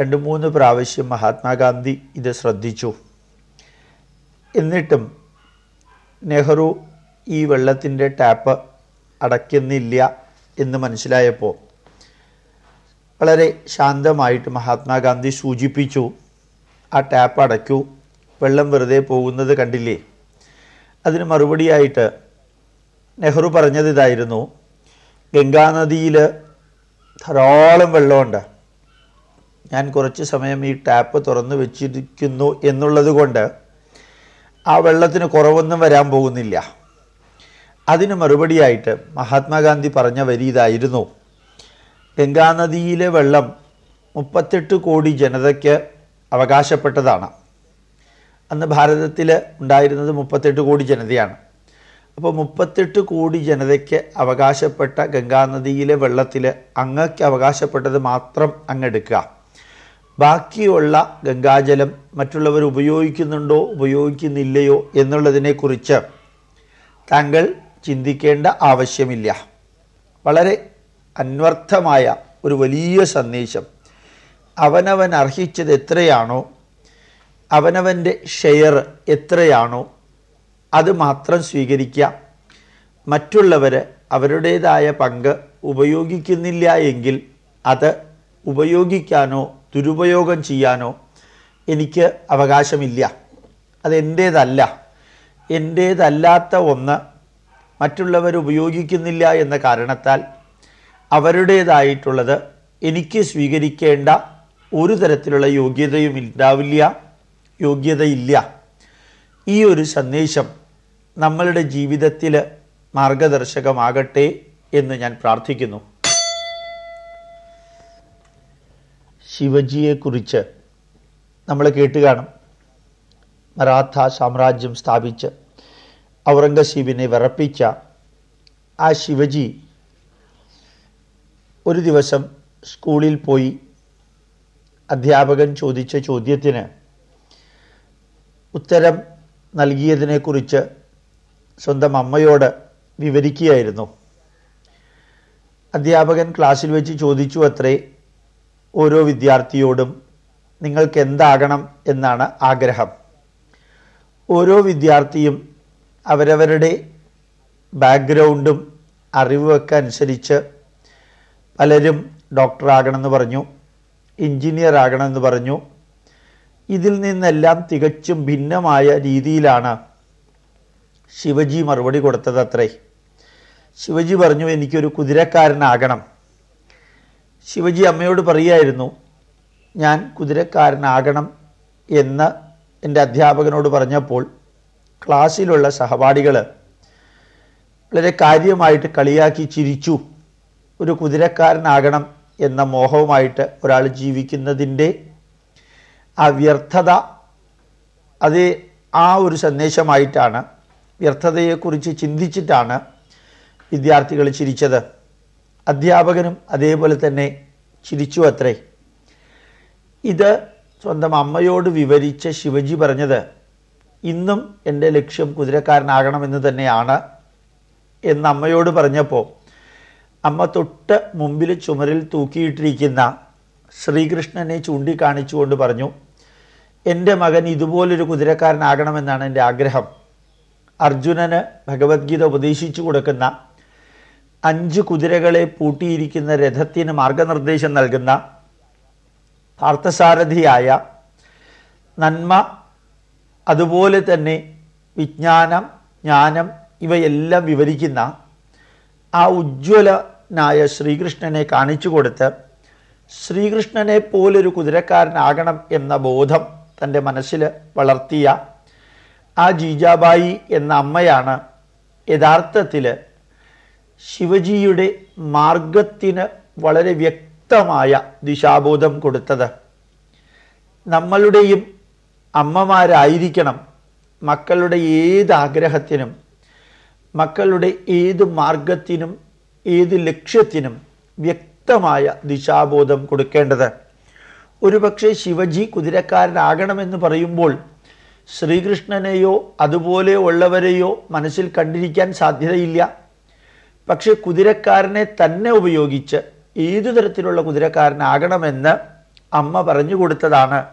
രണ്ട് മൂന്ന് പ്രാവശ്യം മഹാത്മാഗാന്ധി ഇത് ശ്രദ്ധിച്ചു. എന്നിട്ടും നെഹ്റു ഈ വെള്ളത്തിന്റെ ടാപ്പ് അടയ്ക്കുന്നില്ല എന്ന് മനസ്സിലായപ്പോൾ വളരെ ശാന്തമായിട്ട് മഹാത്മാഗാന്ധി സൂചിപ്പിച്ചു ആ ടാപ്പ് അടയ്ക്കൂ വെള്ളം വെറുതെ പോകുന്നത് കണ്ടില്ലേ? അതിന് മറുപടിയായിട്ട് നെഹ്റു പറഞ്ഞത് ഇതായിരുന്നു ഗംഗാനദിയിൽ ധാരാളം വെള്ളമുണ്ട്. ഞാൻ കുറച്ച് സമയം ഈ ടാപ്പ് തുറന്നു വെച്ചിരിക്കുന്നു എന്നുള്ളത് കൊണ്ട് ആ വെള്ളത്തിന് കുറവൊന്നും വരാൻ പോകുന്നില്ല. അതിന് മറുപടിയായിട്ട് മഹാത്മാഗാന്ധി പറഞ്ഞ വരി ഇതായിരുന്നു. ഗംഗാനദിയിലെ വെള്ളം മുപ്പത്തെട്ട് കോടി ജനതയ്ക്ക് അവകാശപ്പെട്ടതാണ്. അന്ന് ഭാരതത്തിൽ ഉണ്ടായിരുന്നത് മുപ്പത്തെട്ട് കോടി ജനതയാണ്. അപ്പോൾ മുപ്പത്തെട്ട് കോടി ജനതയ്ക്ക് അവകാശപ്പെട്ട ഗംഗാനദിയിലെ വെള്ളത്തിൽ അങ്ങക്ക് അവകാശപ്പെട്ടത് മാത്രം അങ്ങെടുക്കുക. ബാക്കിയുള്ള ഗംഗാജലം മറ്റുള്ളവർ ഉപയോഗിക്കുന്നുണ്ടോ ഉപയോഗിക്കുന്നില്ലയോ എന്നുള്ളതിനെക്കുറിച്ച് താങ്കൾ ചിന്തിക്കേണ്ട ആവശ്യമില്ല. വളരെ അന്വർത്ഥമായ ഒരു വലിയ സന്ദേശം. അവനവൻ അർഹിച്ചത് എത്രയാണോ അവനവന്റെ ഷെയർ എത്രയാണോ അത് മാത്രം സ്വീകരിക്കുക. മറ്റുള്ളവർ അവരുടേതായ പങ്ക് ഉപയോഗിക്കുന്നില്ല എങ്കിൽ അത് ഉപയോഗിക്കാനോ ദുരുപയോഗം ചെയ്യാനോ എനിക്ക് അവകാശമില്ല. അതെന്റേതല്ല എന്റേതല്ലാത്ത ഒന്ന് മറ്റുള്ളവർ ഉപയോഗിക്കുന്നില്ല എന്ന കാരണത്താൽ അവരുടേതായിട്ടുള്ളത് എനിക്ക് സ്വീകരിക്കേണ്ട ഒരു തരത്തിലുള്ള യോഗ്യതയും ഉണ്ടാവില്ല യോഗ്യതയില്ല. ഈ ഒരു സന്ദേശം നമ്മളുടെ ജീവിതത്തിൽ മാർഗദർശകമാകട്ടെ എന്ന് ഞാൻ പ്രാർത്ഥിക്കുന്നു. ശിവജിയെക്കുറിച്ച് നമ്മൾ കേട്ട് കാണും. മറാത്ത സാമ്രാജ്യം സ്ഥാപിച്ച് ഔറംഗസീബിനെ വിറപ്പിച്ച ആ ശിവജി ഒരു ദിവസം സ്കൂളിൽ പോയി അധ്യാപകൻ ചോദിച്ച ചോദ്യത്തിന് ഉത്തരം നൽകിയതിനെക്കുറിച്ച് സ്വന്തം അമ്മയോട് വിവരിക്കുകയായിരുന്നു. അധ്യാപകൻ ക്ലാസ്സിൽ വെച്ച് ചോദിച്ചു അത്രേ ഓരോ വിദ്യാർത്ഥിയോടും നിങ്ങൾക്ക് എന്താകണം എന്നാണ് ആഗ്രഹം. ഓരോ വിദ്യാർത്ഥിയും അവരവരുടെ ബാക്ക്ഗ്രൗണ്ടും അറിവുമൊക്കെ അനുസരിച്ച് പലരും ഡോക്ടറാകണമെന്ന് പറഞ്ഞു എഞ്ചിനീയർ ആകണമെന്ന് പറഞ്ഞു. ഇതിൽ നിന്നെല്ലാം തികച്ചും ഭിന്നമായ രീതിയിലാണ് ശിവജി മറുപടി കൊടുത്തത് അത്രേ ശിവജി പറഞ്ഞു എനിക്കൊരു കുതിരക്കാരനാകണം. ശിവജി അമ്മയോട് പറയായിരുന്നു ഞാൻ കുതിരക്കാരനാകണം എന്ന് എന്റെ അധ്യാപകനോട് പറഞ്ഞപ്പോൾ ക്ലാസ്സിലുള്ള സഹപാഠികൾ വളരെ കാര്യമായിട്ട് കളിയാക്കി ചിരിച്ചു. ഒരു കുതിരക്കാരനാകണം എന്ന മോഹവുമായിട്ട് ഒരാൾ ജീവിക്കുന്നതിന്റെ ആ വ്യർത്ഥത അത് ആ ഒരു സന്ദേശമായിട്ടാണ് വ്യർത്ഥതയെക്കുറിച്ച് ചിന്തിച്ചിട്ടാണ് വിദ്യാർത്ഥികൾ ചിരിച്ചത്. അധ്യാപകനും അതേപോലെ തന്നെ ചിരിച്ചു അത്രേ. ഇത് സ്വന്തം അമ്മയോട് വിവരിച്ച ശിവജി പറഞ്ഞത് ഇന്നും എന്റെ ലക്ഷ്യം കുതിരക്കാരനാകണമെന്ന് തന്നെയാണ് എന്ന് അമ്മയോട് പറഞ്ഞപ്പോൾ അമ്മ തൊട്ട് മുമ്പിൽ ചുമരിൽ തൂക്കിയിട്ടിരിക്കുന്ന ശ്രീകൃഷ്ണനെ ചൂണ്ടിക്കാണിച്ചുകൊണ്ട് പറഞ്ഞു എന്റെ മകൻ ഇതുപോലൊരു കുതിരക്കാരനാകണമെന്നാണ് എന്റെ ആഗ്രഹം. അർജുനന് ഭഗവത്ഗീത ഉപദേശിച്ചു കൊടുക്കുന്ന അഞ്ച് കുതിരകളെ പൂട്ടിയിരിക്കുന്ന രഥത്തിന് മാർഗനിർദ്ദേശം നൽകുന്ന പാർത്ഥസാരഥിയായ നന്മ അതുപോലെ തന്നെ വിജ്ഞാനം ജ്ഞാനം ഇവയെല്ലാം വിവരിക്കുന്ന ആ ഉജ്ജ്വലനായ ശ്രീകൃഷ്ണനെ കാണിച്ചു കൊടുത്ത് ശ്രീകൃഷ്ണനെ പോലൊരു കുതിരക്കാരനാകണം എന്ന ബോധം തന്റെ മനസ്സിൽ വളർത്തിയ ആ ജീജാബായി എന്ന അമ്മയാണ് യഥാർത്ഥത്തിൽ ശിവജിയുടെ മാർഗത്തിന് വളരെ വ്യക്തമായ ദിശാബോധം കൊടുത്തത്. നമ്മളുടെയും അമ്മമാരായിരിക്കണം മക്കളുടെ ഏത് ആഗ്രഹത്തിനും മക്കളുടെ ഏത് മാർഗത്തിനും ഏത് ലക്ഷ്യത്തിനും വ്യക്തമായ ദിശാബോധം കൊടുക്കേണ്ടത്. ഒരുപക്ഷെ ശിവജി കുതിരക്കാരനാകണമെന്ന് പറയുമ്പോൾ ശ്രീകൃഷ്ണനെയോ അതുപോലെ ഉള്ളവരെയോ മനസ്സിൽ കണ്ടിരിക്കാൻ സാധ്യതയില്ല. പക്ഷെ കുതിരക്കാരനെ തന്നെ ഉപയോഗിച്ച് ഏതു തരത്തിലുള്ള കുതിരക്കാരനാകണമെന്ന് അമ്മ പറഞ്ഞു കൊടുത്തതാണ്.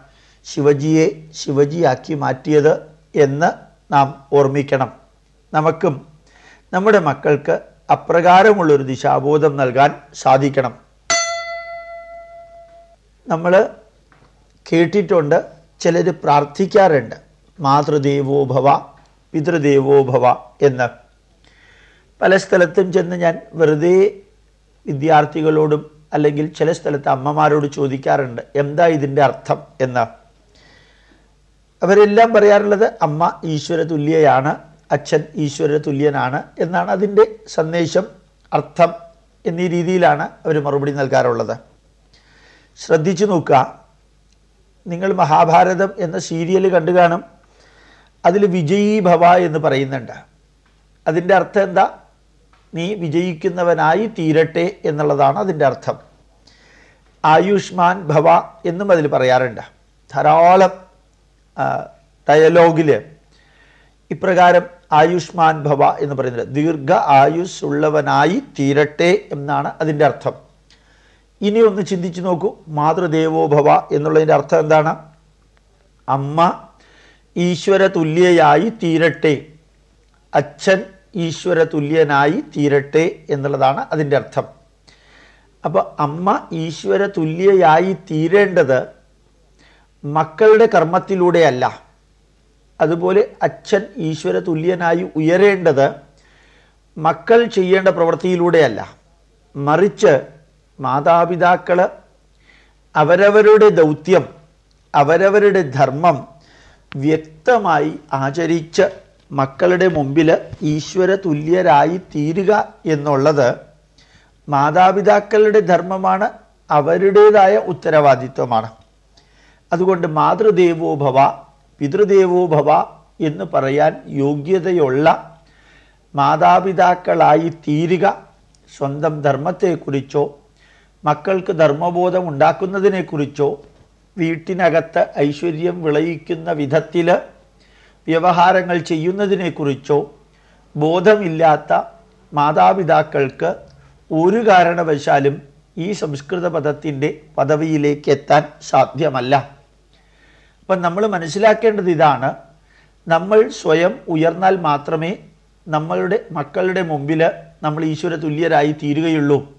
ശിവജിയെ ശിവജിയാക്കി മാറ്റിയത് എന്ന് നാം ഓർമ്മിക്കണം. നമുക്കും നമ്മുടെ മക്കൾക്ക് അപ്രകാരമുള്ളൊരു ദിശാബോധം നൽകാൻ സാധിക്കണം. നമ്മൾ കേട്ടിട്ടുണ്ട് ചിലർ പ്രാർത്ഥിക്കാറുണ്ട്. മാതൃദേവോ ഭവ പിതൃദേവോ ഭവ എന്ന്. പല സ്ഥലത്തും ചെന്ന് ഞാൻ വെറുതെ വിദ്യാർത്ഥികളോടും അല്ലെങ്കിൽ ചില സ്ഥലത്ത് അമ്മമാരോട് ചോദിക്കാറുണ്ട് എന്താ ഇതിന്റെ അർത്ഥം എന്ന്. അവരെല്ലാം പറയാറുള്ളത് അമ്മ ഈശ്വര തുല്യയാണ് അച്ഛൻ ഈശ്വര തുല്യനാണ് എന്നാണ് അതിന്റെ സന്ദേശം അർത്ഥം എന്നീ രീതിയിലാണ് അവർ മറുപടി നൽകാറുള്ളത്. ശ്രദ്ധിച്ചു നോക്കുക നിങ്ങൾ മഹാഭാരതം എന്ന സീരിയൽ കണ്ടു കാണും അതിൽ വിജയീ ഭവ എന്ന് പറയുന്നുണ്ട്. അതിന്റെ അർത്ഥം എന്താ? നീ വിജയിക്കുന്നവനായി തീരട്ടെ എന്നുള്ളതാണ് അതിന്റെ അർത്ഥം. ആയുഷ്മാൻ ഭവ എന്നും അതിൽ പറയാറുണ്ട്. ധാരാളം ഡയലോഗിൽ ഇപ്രകാരം ആയുഷ്മാൻ ഭവ എന്ന് പറയുന്നത്. ദീർഘ ആയുസ് ഉള്ളവനായി തീരട്ടെ എന്നാണ് അതിന്റെ അർത്ഥം. ഇനി ഒന്ന് ചിന്തിച്ചു നോക്കൂ. മാതൃദേവോ ഭവ എന്നുള്ളതിന്റെ അർത്ഥം എന്താണ്? അമ്മ ഈശ്വര തുല്യയായി തീരട്ടെ. അച്ഛൻ ഈശ്വര തുല്യനായി തീരട്ടെ എന്നുള്ളതാണ് അതിന്റെ അർത്ഥം. അപ്പോൾ അമ്മ ഈശ്വര തുല്യയായി തീരേണ്ടത് മക്കളുടെ കർമ്മത്തിലൂടെയല്ല. അതുപോലെ അച്ഛൻ ഈശ്വര തുല്യനായി ഉയരേണ്ടത് മക്കൾ ചെയ്യേണ്ട പ്രവൃത്തിയിലൂടെയല്ല. മറിച്ച് മാതാപിതാക്കൾ അവരവരുടെ ദൗത്യം അവരവരുടെ ധർമ്മം വ്യക്തമായി ആചരിച്ച് മക്കളുടെ മുമ്പിൽ ഈശ്വര തുല്യരായി തീരുക എന്നുള്ളത് മാതാപിതാക്കളുടെ ധർമ്മമാണ് അവരുടേതായ ഉത്തരവാദിത്വമാണ്. അതുകൊണ്ട് മാതൃദേവോ ഭവ പിതൃദേവോ ഭവ എന്ന് പറയാൻ യോഗ്യതയുള്ള മാതാപിതാക്കളായി തീരുക സ്വന്തം ധർമ്മത്തെക്കുറിച്ചോ മക്കൾക്ക് ധർമ്മബോധം ഉണ്ടാക്കുന്നതിനെക്കുറിച്ചോ വീട്ടിനകത്ത് ഐശ്വര്യം വിളയിക്കുന്ന വിധത്തിൽ വ്യവഹാരങ്ങൾ ചെയ്യുന്നതിനെക്കുറിച്ചോ ബോധമില്ലാത്ത മാതാപിതാക്കൾക്ക് ഒരു കാരണവശാലും ഈ സംസ്കൃത പദത്തിന്റെ പദവിയിലേക്ക് എത്താൻ സാധ്യമല്ല. അപ്പം നമ്മൾ മനസ്സിലാക്കേണ്ടത് ഇതാണ്. നമ്മൾ സ്വയം ഉയർന്നാൽ മാത്രമേ നമ്മളുടെ മക്കളുടെ മുമ്പിൽ നമ്മൾ ഈശ്വര തുല്യരായി തീരുകയുള്ളൂ.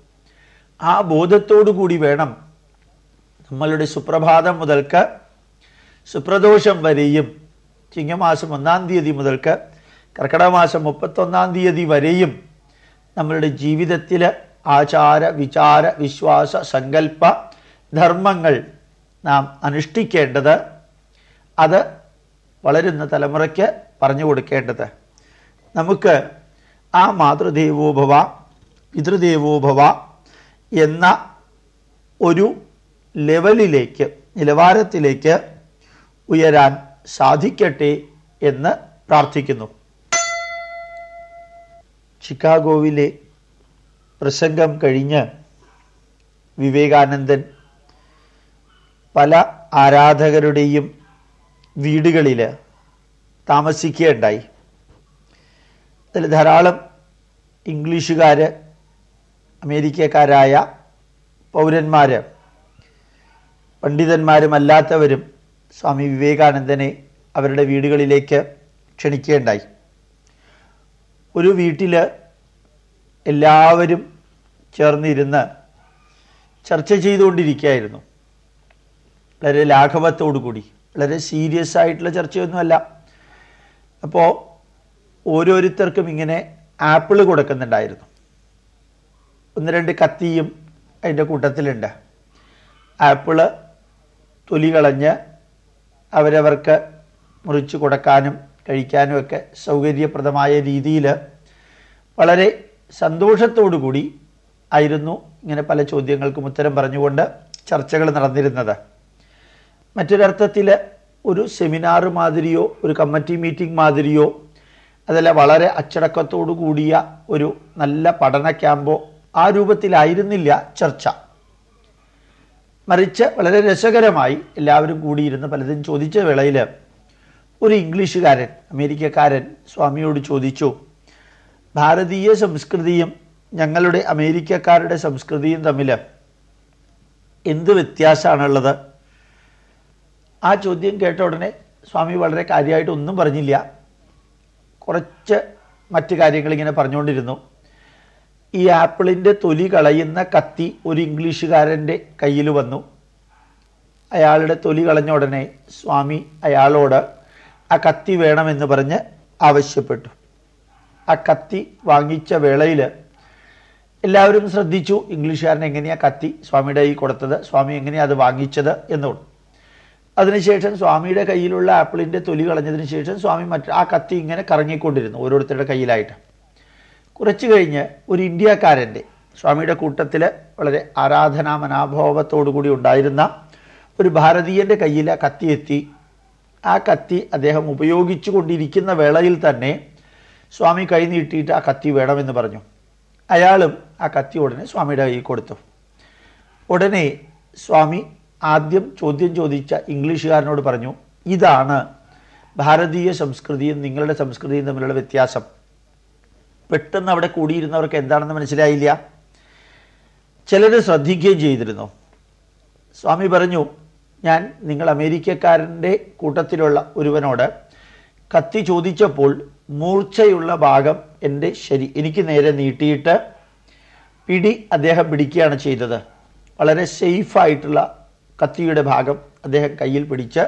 ആ ബോധത്തോടു കൂടി വേണം നമ്മളുടെ സുപ്രഭാതം മുതൽക്ക് സുപ്രദോഷം വരെയും ചിങ്ങമാസം ഒന്നാം തീയതി മുതൽക്ക് കർക്കിടക മാസം മുപ്പത്തൊന്നാം തീയതി വരെയും നമ്മളുടെ ജീവിതത്തിൽ ആചാര വിചാര വിശ്വാസ സങ്കല്പ ധർമ്മങ്ങൾ നാം അനുഷ്ഠിക്കേണ്ടത് അത് വളരുന്ന തലമുറയ്ക്ക് പറഞ്ഞു കൊടുക്കേണ്ടത്. നമുക്ക് ആ മാതൃദേവോഭവ പിതൃദേവോഭവ എന്ന ഒരു ലെവലിലേക്ക് നിലവാരത്തിലേക്ക് ഉയരാൻ സാധിക്കട്ടെ എന്ന് പ്രാർത്ഥിക്കുന്നു. ചിക്കാഗോവിലെ പ്രസംഗം കഴിഞ്ഞ് വിവേകാനന്ദൻ പല ആരാധകരുടെയും വീടുകളിൽ താമസിക്കുകയുണ്ടായി. അതിൽ ധാരാളം ഇംഗ്ലീഷുകാർ അമേരിക്കക്കാരായ പൗരന്മാർ പണ്ഡിതന്മാരുമല്ലാത്തവരും സ്വാമി വിവേകാനന്ദനെ അവരുടെ വീടുകളിലേക്ക് ക്ഷണിക്കുകയുണ്ടായി. ഒരു വീട്ടിൽ എല്ലാവരും ചേർന്നിരുന്ന് ചർച്ച ചെയ്തുകൊണ്ടിരിക്കുകയായിരുന്നു. വളരെ ലാഘവത്തോടു കൂടി വളരെ സീരിയസ് ആയിട്ടുള്ള ചർച്ചയൊന്നുമല്ല. അപ്പോൾ ഓരോരുത്തർക്കും ഇങ്ങനെ ആപ്പിൾ കൊടുക്കുന്നുണ്ടായിരുന്നു. ഒന്ന് രണ്ട് കത്തിയും അതിന്റെ കൂട്ടത്തിലുണ്ട്. ആപ്പിൾ തൊലി കളഞ്ഞ് അവരവർക്ക് മുറിച്ച് കൊടുക്കാനും കഴിക്കാനും ഒക്കെ സൗകര്യപ്രദമായ രീതിയിൽ വളരെ സന്തോഷത്തോടു കൂടി ആയിരുന്നു ഇങ്ങനെ പല ചോദ്യങ്ങൾക്കും ഉത്തരം പറഞ്ഞുകൊണ്ട് ചർച്ചകൾ നടന്നിരുന്നത്. മറ്റൊരർത്ഥത്തിൽ ഒരു സെമിനാർ മാതിരിയോ ഒരു കമ്മിറ്റി മീറ്റിംഗ് മാതിരിയോ അതല്ല വളരെ അച്ചടക്കത്തോടു കൂടിയ ഒരു നല്ല പഠന ക്യാമ്പോ ആ രൂപത്തിലായിരുന്നില്ല ചർച്ച. മറിച്ച് വളരെ രസകരമായി എല്ലാവരും കൂടിയിരുന്ന് പലതും ചോദിച്ച വേളയിൽ ഒരു ഇംഗ്ലീഷുകാരൻ അമേരിക്കക്കാരൻ സ്വാമിയോട് ചോദിച്ചു ഭാരതീയ സംസ്കൃതിയും ഞങ്ങളുടെ അമേരിക്കക്കാരുടെ സംസ്കൃതിയും തമ്മിൽ എന്ത് വ്യത്യാസമാണുള്ളത്? ആ ചോദ്യം കേട്ട ഉടനെ സ്വാമി വളരെ കാര്യമായിട്ട് ഒന്നും പറഞ്ഞില്ല. കുറച്ച് മറ്റു കാര്യങ്ങളിങ്ങനെ പറഞ്ഞുകൊണ്ടിരുന്നു. ഈ ആപ്പിളിന്റെ തൊലി കളയുന്ന കത്തി ഒരു ഇംഗ്ലീഷുകാരന്റെ കയ്യിൽ വന്നു. അയാളുടെ തൊലി കളഞ്ഞ ഉടനെ സ്വാമി അയാളോട് ആ കത്തി വേണമെന്ന് പറഞ്ഞ് ആവശ്യപ്പെട്ടു. ആ കത്തി വാങ്ങിച്ച വേളയിൽ എല്ലാവരും ശ്രദ്ധിച്ചു ഇംഗ്ലീഷുകാരൻ എങ്ങനെയാണ് കത്തി സ്വാമിയുടെ കൈ കൊടുത്തത് സ്വാമി എങ്ങനെയാണ് അത് വാങ്ങിച്ചത് എന്നോട്. അതിനുശേഷം സ്വാമിയുടെ കയ്യിലുള്ള ആപ്പിളിന്റെ തൊലി കളഞ്ഞതിന് ശേഷം സ്വാമി മറ്റ് ആ കത്തി ഇങ്ങനെ കറങ്ങിക്കൊണ്ടിരുന്നു ഓരോരുത്തരുടെ കയ്യിലായിട്ട്. കുറച്ച് കഴിഞ്ഞ് ഒരു ഇന്ത്യക്കാരന്റെ സ്വാമിയുടെ കൂട്ടത്തിൽ വളരെ ആരാധനാ മനാഭാവത്തോടു കൂടി ഉണ്ടായിരുന്ന ഒരു ഭാരതീയന്റെ കയ്യിൽ ആ കത്തി എത്തി ആ കത്തി അദ്ദേഹം ഉപയോഗിച്ചു കൊണ്ടിരിക്കുന്ന വേളയിൽ തന്നെ സ്വാമി കൈ നീട്ടിയിട്ട് ആ കത്തി വേണമെന്ന് പറഞ്ഞു. അയാളും ആ കത്തി ഉടനെ സ്വാമിയുടെ കയ്യിൽ കൊടുത്തു. ഉടനെ സ്വാമി ആദ്യം ചോദ്യം ചോദിച്ച ഇംഗ്ലീഷുകാരനോട് പറഞ്ഞു ഇതാണ് ഭാരതീയ സംസ്കൃതിയും നിങ്ങളുടെ സംസ്കൃതിയും തമ്മിലുള്ള വ്യത്യാസം. പെട്ടെന്ന് അവിടെ കൂടിയിരുന്നവർക്ക് എന്താണെന്ന് മനസ്സിലായില്ല. ചിലർ ശ്രദ്ധിക്കുകയും ചെയ്തിരുന്നു. സ്വാമി പറഞ്ഞു ഞാൻ നിങ്ങൾ അമേരിക്കക്കാരന്റെ കൂട്ടത്തിലുള്ള ഒരുവനോട് കത്തി ചോദിച്ചപ്പോൾ മൂർച്ചയുള്ള ഭാഗം എന്റെ ശരി എനിക്ക് നേരെ നീട്ടിയിട്ട് പിടി അദ്ദേഹം പിടിക്കുകയാണ് ചെയ്തത്. വളരെ സേഫായിട്ടുള്ള കത്തിയുടെ ഭാഗം അദ്ദേഹം കയ്യിൽ പിടിച്ച്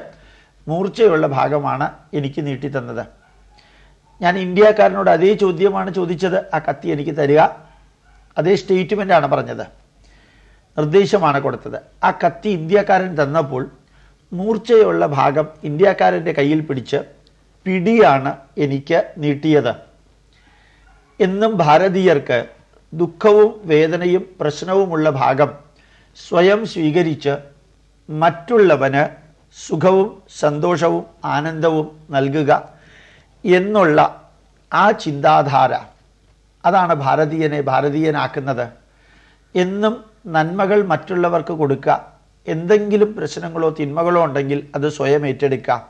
മൂർച്ചയുള്ള ഭാഗമാണ് എനിക്ക് നീട്ടി തന്നത് ഞാൻ ഇന്ത്യക്കാരനോട് അതേ ചോദ്യമാണ് ചോദിച്ചത്. ആ കത്തി എനിക്ക് തരിക. അതേ സ്റ്റേറ്റ്മെന്റാണ് പറഞ്ഞത്. നിർദ്ദേശമാണ് കൊടുത്തത്. ആ കത്തി ഇന്ത്യക്കാരൻ തന്നപ്പോൾ മൂർച്ചയുള്ള ഭാഗം ഇന്ത്യക്കാരന്റെ കയ്യിൽ പിടിച്ച് പിടിയാണ് എനിക്ക് നീട്ടിയത്. എന്നും ഭാരതീയർക്ക് ദുഃഖവും വേദനയും പ്രശ്നവുമുള്ള ഭാഗം സ്വയം സ്വീകരിച്ച് മറ്റുള്ളവന് സുഖവും സന്തോഷവും ആനന്ദവും നൽകുക. എന്നുള്ള ആ ചിന്താധാര അതാണ് ഭാരതീയനെ ഭാരതീയനാക്കുന്നത്. എന്നും നന്മകൾ മറ്റുള്ളവർക്ക് കൊടുക്കുക. എന്തെങ്കിലും പ്രശ്നങ്ങളോ തിന്മകളോ ഉണ്ടെങ്കിൽ അത് സ്വയം ഏറ്റെടുക്കുക.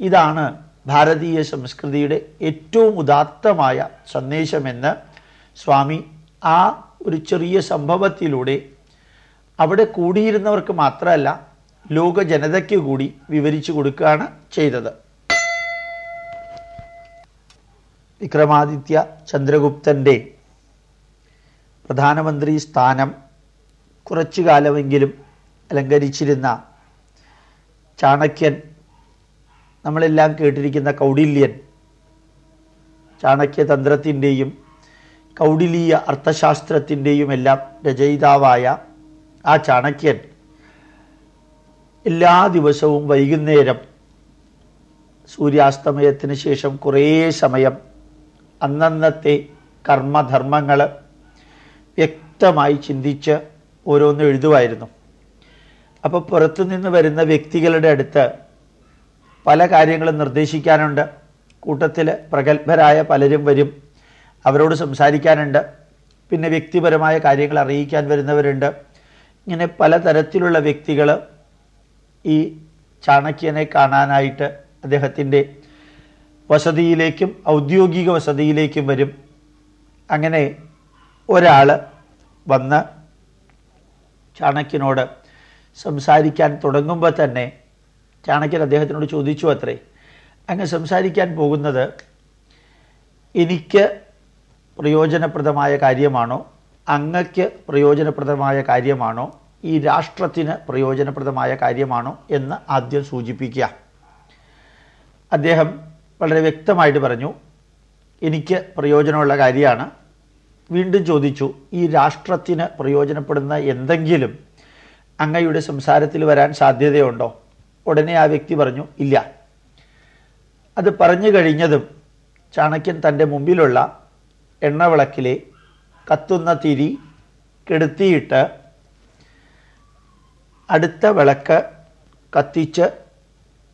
ഇതാണ് ഭാരതീയ സംസ്കൃതിയുടെ ഏറ്റവും ഉദാത്തമായ സന്ദേശമെന്ന് സ്വാമി ആ ഒരു ചെറിയ സംഭവത്തിലൂടെ അവിടെ കൂടിയിരുന്നവർക്ക് മാത്രമല്ല ലോക ജനതയ്ക്ക് കൂടി വിവരിച്ചു കൊടുക്കുകയാണ് ചെയ്തത്. വിക്രമാദിത്യ ചന്ദ്രഗുപ്തന്റെ പ്രധാനമന്ത്രി സ്ഥാനം കുറച്ചു കാലമെങ്കിലും അലങ്കരിച്ചിരുന്ന ചാണക്യൻ നമ്മളെല്ലാം കേട്ടിരിക്കുന്ന കൗടില്യൻ ചാണക്യതന്ത്രത്തിന്റെയും കൗടിലീയ അർത്ഥശാസ്ത്രത്തിന്റെയും എല്ലാം രചയിതാവായ ആ ചാണക്യൻ എല്ലാ ദിവസവും വൈകുന്നേരം സൂര്യാസ്തമയത്തിന് ശേഷം കുറേ സമയം അന്നന്നത്തെ കർമ്മധർമ്മങ്ങൾ വ്യക്തമായി ചിന്തിച്ച് ഓരോന്ന് എഴുതുമായിരുന്നു. അപ്പോൾ പുറത്തുനിന്ന് വരുന്ന വ്യക്തികളുടെ അടുത്ത് പല കാര്യങ്ങളും നിർദ്ദേശിക്കാനുണ്ട്. കൂട്ടത്തിൽ പ്രഗത്ഭരായ പലരും വരും. അവരോട് സംസാരിക്കാനുണ്ട്. പിന്നെ വ്യക്തിപരമായ കാര്യങ്ങൾ അറിയിക്കാൻ വരുന്നവരുണ്ട്. ഇങ്ങനെ പലതരത്തിലുള്ള വ്യക്തികൾ ഈ ചാണക്യനെ കാണാനായിട്ട് അദ്ദേഹത്തിന്റെ വസതിയിലേക്കും ഔദ്യോഗിക വസതിയിലേക്കും വരും. അങ്ങനെ ഒരാൾ വന്ന് ചാണക്യനോട് സംസാരിക്കാൻ തുടങ്ങുമ്പോൾ തന്നെ ചാണക്യൻ അദ്ദേഹത്തിനോട് ചോദിച്ചു അത്രേ. അങ്ങ് സംസാരിക്കാൻ പോകുന്നത് എനിക്ക് പ്രയോജനപ്രദമായ കാര്യമാണോ? അങ്ങക്ക് പ്രയോജനപ്രദമായ കാര്യമാണോ? ഈ രാഷ്ട്രത്തിന് പ്രയോജനപ്രദമായ കാര്യമാണോ എന്ന് ആദ്യം സൂചിപ്പിക്കുക. അദ്ദേഹം വളരെ വ്യക്തമായിട്ട് പറഞ്ഞു എനിക്ക് പ്രയോജനമുള്ള കാര്യമാണ്. വീണ്ടും ചോദിച്ചു ഈ രാഷ്ട്രത്തിന് പ്രയോജനപ്പെടുന്ന എന്തെങ്കിലും അങ്ങയുടെ സംസാരത്തിൽ വരാൻ സാധ്യതയുണ്ടോ? ഉടനെ ആ വ്യക്തി പറഞ്ഞു ഇല്ല. അത് പറഞ്ഞു കഴിഞ്ഞതും ചാണക്യൻ തന്റെ മുമ്പിലുള്ള എണ്ണവിളക്കിലെ കത്തുന്ന തിരി കെടുത്തിയിട്ട് അടുത്ത വിളക്ക് കത്തിച്ച്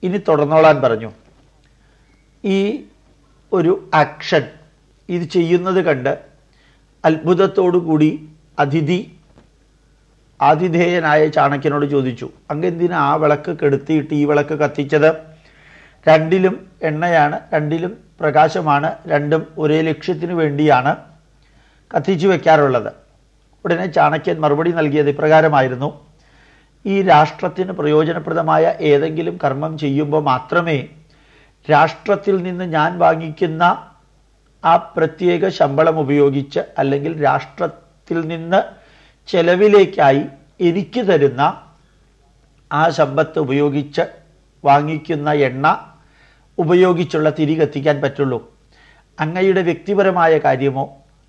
ഇനി തുടർന്നോളാൻ പറഞ്ഞു. ഈ ഒരു ആക്ഷൻ ഇത് ചെയ്യുന്നത് കണ്ട് അത്ഭുതത്തോടു കൂടി അതിഥി ആതിഥേയനായ ചാണക്യനോട് ചോദിച്ചു അങ്ങെന്തിനാ ആ വിളക്ക് കെടുത്തിയിട്ട് ഈ വിളക്ക് കത്തിച്ചത്? രണ്ടിലും എണ്ണയാണ് രണ്ടിലും പ്രകാശമാണ് രണ്ടും ഒരേ ലക്ഷ്യത്തിനു വേണ്ടിയാണ് കത്തിച്ചു വയ്ക്കാറുള്ളത് ഉടനെ ചാണക്യൻ മറുപടി നൽകിയത് ഇപ്രകാരമായിരുന്നു ഈ രാഷ്ട്രത്തിന് പ്രയോജനപ്രദമായ ഏതെങ്കിലും കർമ്മം ചെയ്യുമ്പോൾ മാത്രമേ രാഷ്ട്രത്തിൽ നിന്ന് ഞാൻ വാങ്ങിക്കുന്ന ആ പ്രത്യേക ശമ്പളം ഉപയോഗിച്ച് അല്ലെങ്കിൽ രാഷ്ട്രത്തിൽ നിന്ന് ചെലവിലേക്കായി എനിക്ക് തരുന്ന ആ സമ്പത്ത് ഉപയോഗിച്ച് വാങ്ങിക്കുന്ന എണ്ണ ഉപയോഗിച്ചുള്ള തിരി കത്തിക്കാൻ പറ്റുള്ളൂ. അങ്ങയുടെ വ്യക്തിപരമായ കാര്യമോ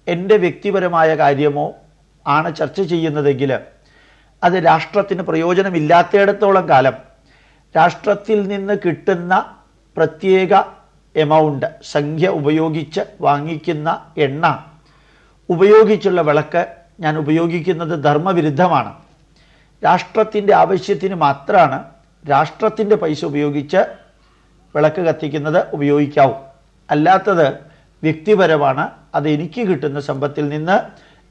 എന്റെ വ്യക്തിപരമായ കാര്യമോ ആണ് ചർച്ച ചെയ്യുന്നതെങ്കിൽ അത് രാഷ്ട്രത്തിന് പ്രയോജനമില്ലാത്തയിടത്തോളം കാലം രാഷ്ട്രത്തിൽ നിന്ന് കിട്ടുന്ന പ്രത്യേക എമൗണ്ട് സംഖ്യ ഉപയോഗിച്ച് വാങ്ങിക്കുന്ന എണ്ണ. ഉപയോഗിച്ചുള്ള വിളക്ക് ഞാൻ ഉപയോഗിക്കുന്നത് ധർമ്മവിരുദ്ധമാണ്. രാഷ്ട്രത്തിന്റെ ആവശ്യത്തിന് മാത്രമാണ് രാഷ്ട്രത്തിന്റെ പൈസ ഉപയോഗിച്ച് വിളക്ക് കത്തിക്കുന്നത് ഉപയോഗിക്കാവൂ. അല്ലാത്തത് വ്യക്തിപരമാണ്. അത് എനിക്ക് കിട്ടുന്ന സമ്പത്തിൽ നിന്ന്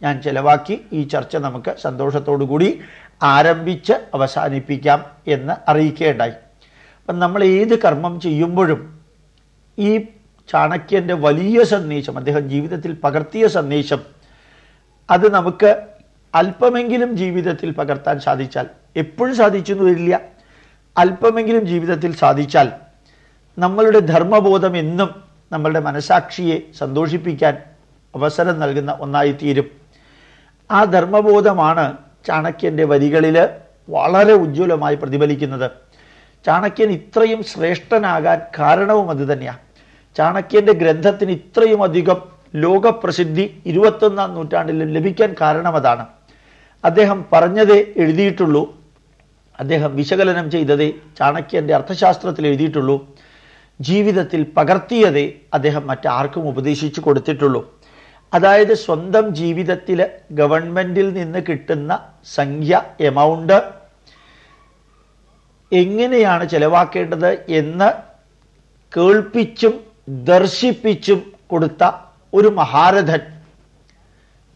ഞാൻ ചിലവാക്കി ഈ ചർച്ച നമുക്ക് സന്തോഷത്തോടു കൂടി ആരംഭിച്ച് അവസാനിപ്പിക്കാം എന്ന് അറിയിക്കേണ്ടായി അപ്പം നമ്മൾ ഏത് കർമ്മം ചെയ്യുമ്പോഴും ഈ ചാണക്യന്റെ വലിയ സന്ദേശം അദ്ദേഹം ജീവിതത്തിൽ പകർത്തിയ സന്ദേശം അത് നമുക്ക് അല്പമെങ്കിലും ജീവിതത്തിൽ പകർത്താൻ സാധിച്ചാൽ എപ്പോഴും സാധിച്ചു എന്ന് വരില്ല അല്പമെങ്കിലും ജീവിതത്തിൽ സാധിച്ചാൽ നമ്മളുടെ ധർമ്മബോധം എന്നും നമ്മളുടെ മനസാക്ഷിയെ സന്തോഷിപ്പിക്കാൻ അവസരം നൽകുന്ന ഒന്നായി തീരും ആ ധർമ്മബോധമാണ് ചാണക്യന്റെ വരികളിൽ വളരെ ഉജ്ജ്വലമായി പ്രതിഫലിക്കുന്നത്. ചാണക്യൻ ഇത്രയും ശ്രേഷ്ഠനാകാൻ കാരണവും അത് തന്നെയാണ് ചാണക്യന്റെ ഗ്രന്ഥത്തിന് ഇത്രയും അധികം ലോകപ്രസിദ്ധി ഇരുപത്തൊന്നാം നൂറ്റാണ്ടിൽ ലഭിക്കാൻ കാരണം അതാണ്. അദ്ദേഹം പറഞ്ഞതേ എഴുതിയിട്ടുള്ളൂ. അദ്ദേഹം വിശകലനം ചെയ്തതേ ചാണക്യന്റെ അർത്ഥശാസ്ത്രത്തിൽ എഴുതിയിട്ടുള്ളൂ. ജീവിതത്തിൽ പകർത്തിയതേ അദ്ദേഹം മറ്റാർക്കും ഉപദേശിച്ചു കൊടുത്തിട്ടുള്ളൂ. അതായത് സ്വന്തം ജീവിതത്തിൽ ഗവൺമെന്റിൽ നിന്ന് കിട്ടുന്ന സംഖ്യ എമൗണ്ട് എങ്ങനെയാണ് ചെലവാക്കേണ്ടത് എന്ന് കേൾപ്പിച്ചും ദർശിപ്പിച്ചും കൊടുത്ത ഒരു മഹാരഥൻ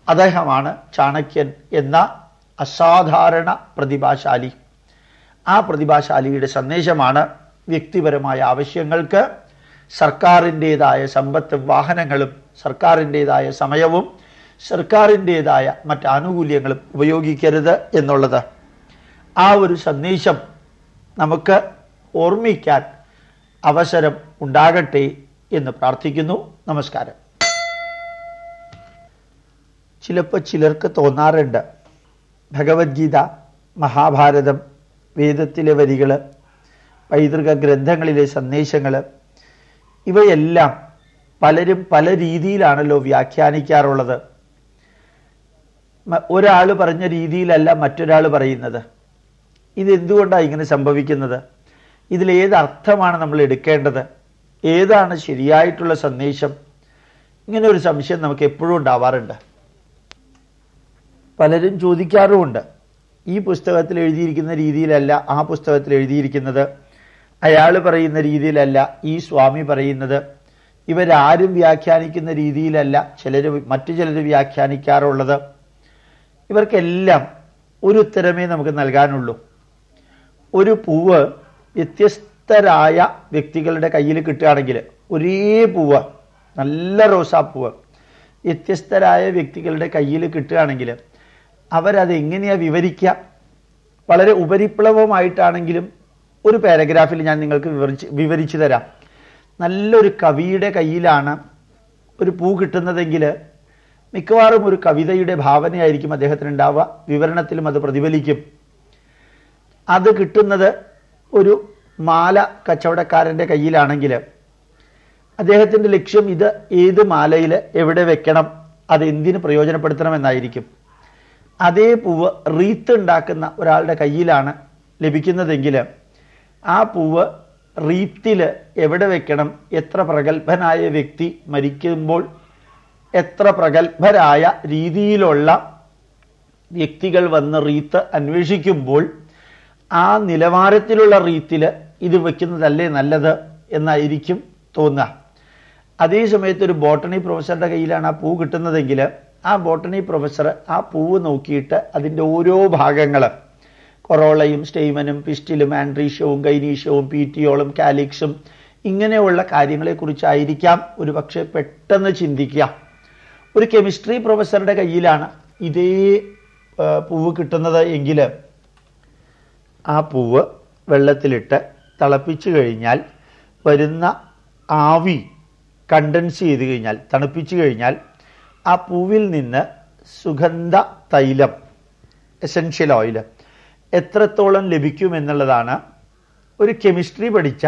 അദ്ദേഹമാണ് ചാണക്യൻ എന്ന അസാധാരണ പ്രതിഭാശാലി. ആ പ്രതിഭാശാലിയുടെ സന്ദേശമാണ് വ്യക്തിപരമായ ആവശ്യങ്ങൾക്ക് സർക്കാരിന്റെതായ സമ്പത്തും വാഹനങ്ങളും സർക്കാരിന്റെതായ സമയവും സർക്കാരിന്റെതായ മറ്റ് ആനുകൂല്യങ്ങളും ഉപയോഗിക്കരുത് എന്നുള്ളത്. ആ ഒരു സന്ദേശം നമുക്ക് ഓർമ്മിക്കാൻ അവസരം ഉണ്ടാകട്ടെ എന്ന് പ്രാർത്ഥിക്കുന്നു. നമസ്കാരം. ചിലപ്പോൾ ചിലർക്ക് തോന്നാറുണ്ട്. ഭഗവത്ഗീത മഹാഭാരതം വേദത്തിലെ വരികൾ പൈതൃക ഗ്രന്ഥങ്ങളിലെ സന്ദേശങ്ങൾ ഇവയെല്ലാം പലരും പല രീതിയിലാണല്ലോ വ്യാഖ്യാനിക്കാറുള്ളത്. ഒരാൾ പറഞ്ഞ രീതിയിലല്ല മറ്റൊരാൾ പറയുന്നത്. ഇതെന്തുകൊണ്ടാണ് ഇങ്ങനെ സംഭവിക്കുന്നത്? ഇതിൽ ഏത് അർത്ഥമാണ് നമ്മൾ എടുക്കേണ്ടത്? ഏതാണ് ശരിയായിട്ടുള്ള സന്ദേശം? ഇങ്ങനെ ഒരു സംശയം നമുക്ക് എപ്പോഴും ഉണ്ടാവാറുണ്ട്. പലരും ചോദിക്കാറുമുണ്ട്. ഈ പുസ്തകത്തിൽ എഴുതിയിരിക്കുന്ന രീതിയിലല്ല ആ പുസ്തകത്തിൽ എഴുതിയിരിക്കുന്നത്. അയാൾ പറയുന്ന രീതിയിലല്ല ഈ സ്വാമി പറയുന്നത്. ഇവരാരും വ്യാഖ്യാനിക്കുന്ന രീതിയിലല്ല ചിലർ മറ്റു ചിലർ വ്യാഖ്യാനിക്കാറുള്ളത്. ഇവർക്കെല്ലാം ഒരു ഉത്തരമേ നമുക്ക് നൽകാനുള്ളൂ. ഒരു പൂവ് വ്യത്യസ്തരായ വ്യക്തികളുടെ കയ്യിൽ കിട്ടുകയാണെങ്കിൽ ഒരേ പൂവ് നല്ല റോസാപ്പൂവ് വ്യത്യസ്തരായ വ്യക്തികളുടെ കയ്യിൽ കിട്ടുകയാണെങ്കിൽ അവരത് എങ്ങനെയാ വിവരിക്കുക? വളരെ ഉപരിപ്ലവമായിട്ടാണെങ്കിലും ഒരു പാരഗ്രാഫിൽ ഞാൻ നിങ്ങൾക്ക് വിവരിച്ച് വിവരിച്ചു തരാം. നല്ലൊരു കവിയുടെ കയ്യിലാണ് ഒരു പൂ കിട്ടുന്നതെങ്കിൽ മിക്കവാറും ഒരു കവിതയുടെ ഭാവനയായിരിക്കും അദ്ദേഹത്തിന് ഉണ്ടാവുക വിവരണത്തിലും അത് പ്രതിഫലിക്കും. അത് കിട്ടുന്നത് ഒരു മാല കച്ചവടക്കാരന്റെ കയ്യിലാണെങ്കിൽ അദ്ദേഹത്തിന്റെ ലക്ഷ്യം ഇത് ഏത് മാലയിൽ എവിടെ വെക്കണം അത് എന്തിനു പ്രയോജനപ്പെടുത്തണമെന്നായിരിക്കും. അതേ പൂവ് റീത്ത് ഉണ്ടാക്കുന്ന ഒരാളുടെ കയ്യിലാണ് ലഭിക്കുന്നതെങ്കിൽ ആ പൂവ് റീത്തിൽ എവിടെ വെക്കണം എത്ര പ്രഗത്ഭനായ വ്യക്തി മരിക്കുമ്പോൾ എത്ര പ്രഗത്ഭരായ രീതിയിലുള്ള വ്യക്തികൾ വന്ന് റീത്ത് അന്വേഷിക്കുമ്പോൾ ആ നിലവാരത്തിലുള്ള റീത്തിൽ ഇത് വയ്ക്കുന്നതല്ലേ നല്ലത് എന്നായിരിക്കും തോന്നുക. അതേ സമയത്ത് ഒരു ബോട്ടണി പ്രൊഫസറുടെ കയ്യിലാണ് ആ പൂ കിട്ടുന്നതെങ്കിൽ ആ ബോട്ടണി പ്രൊഫസർ ആ പൂവ് നോക്കിയിട്ട് അതിന്റെ ഓരോ ഭാഗങ്ങൾ കൊറോളയും സ്റ്റെയ്മനും പിസ്റ്റിലും ആൻഡ്രീഷ്യവും ഗൈനീഷ്യവും പീറ്റിയോളും കാലിക്സും ഇങ്ങനെയുള്ള കാര്യങ്ങളെക്കുറിച്ചായിരിക്കാം ഒരു പക്ഷേ പെട്ടെന്ന് ചിന്തിക്കുക. ഒരു കെമിസ്ട്രി പ്രൊഫസറുടെ കയ്യിലാണ് ഇതേ പൂവ് കിട്ടുന്നത് എങ്കിൽ ആ പൂവ് വെള്ളത്തിലിട്ട് തിളപ്പിച്ചു കഴിഞ്ഞാൽ വരുന്ന ആവി കണ്ടൻസ് ചെയ്ത് കഴിഞ്ഞാൽ തണുപ്പിച്ചു കഴിഞ്ഞാൽ ആ പൂവിൽ നിന്ന് സുഗന്ധ തൈലം എസൻഷ്യൽ ഓയിൽ എത്രത്തോളം ലഭിക്കുമെന്നുള്ളതാണ് ഒരു കെമിസ്ട്രി പഠിച്ച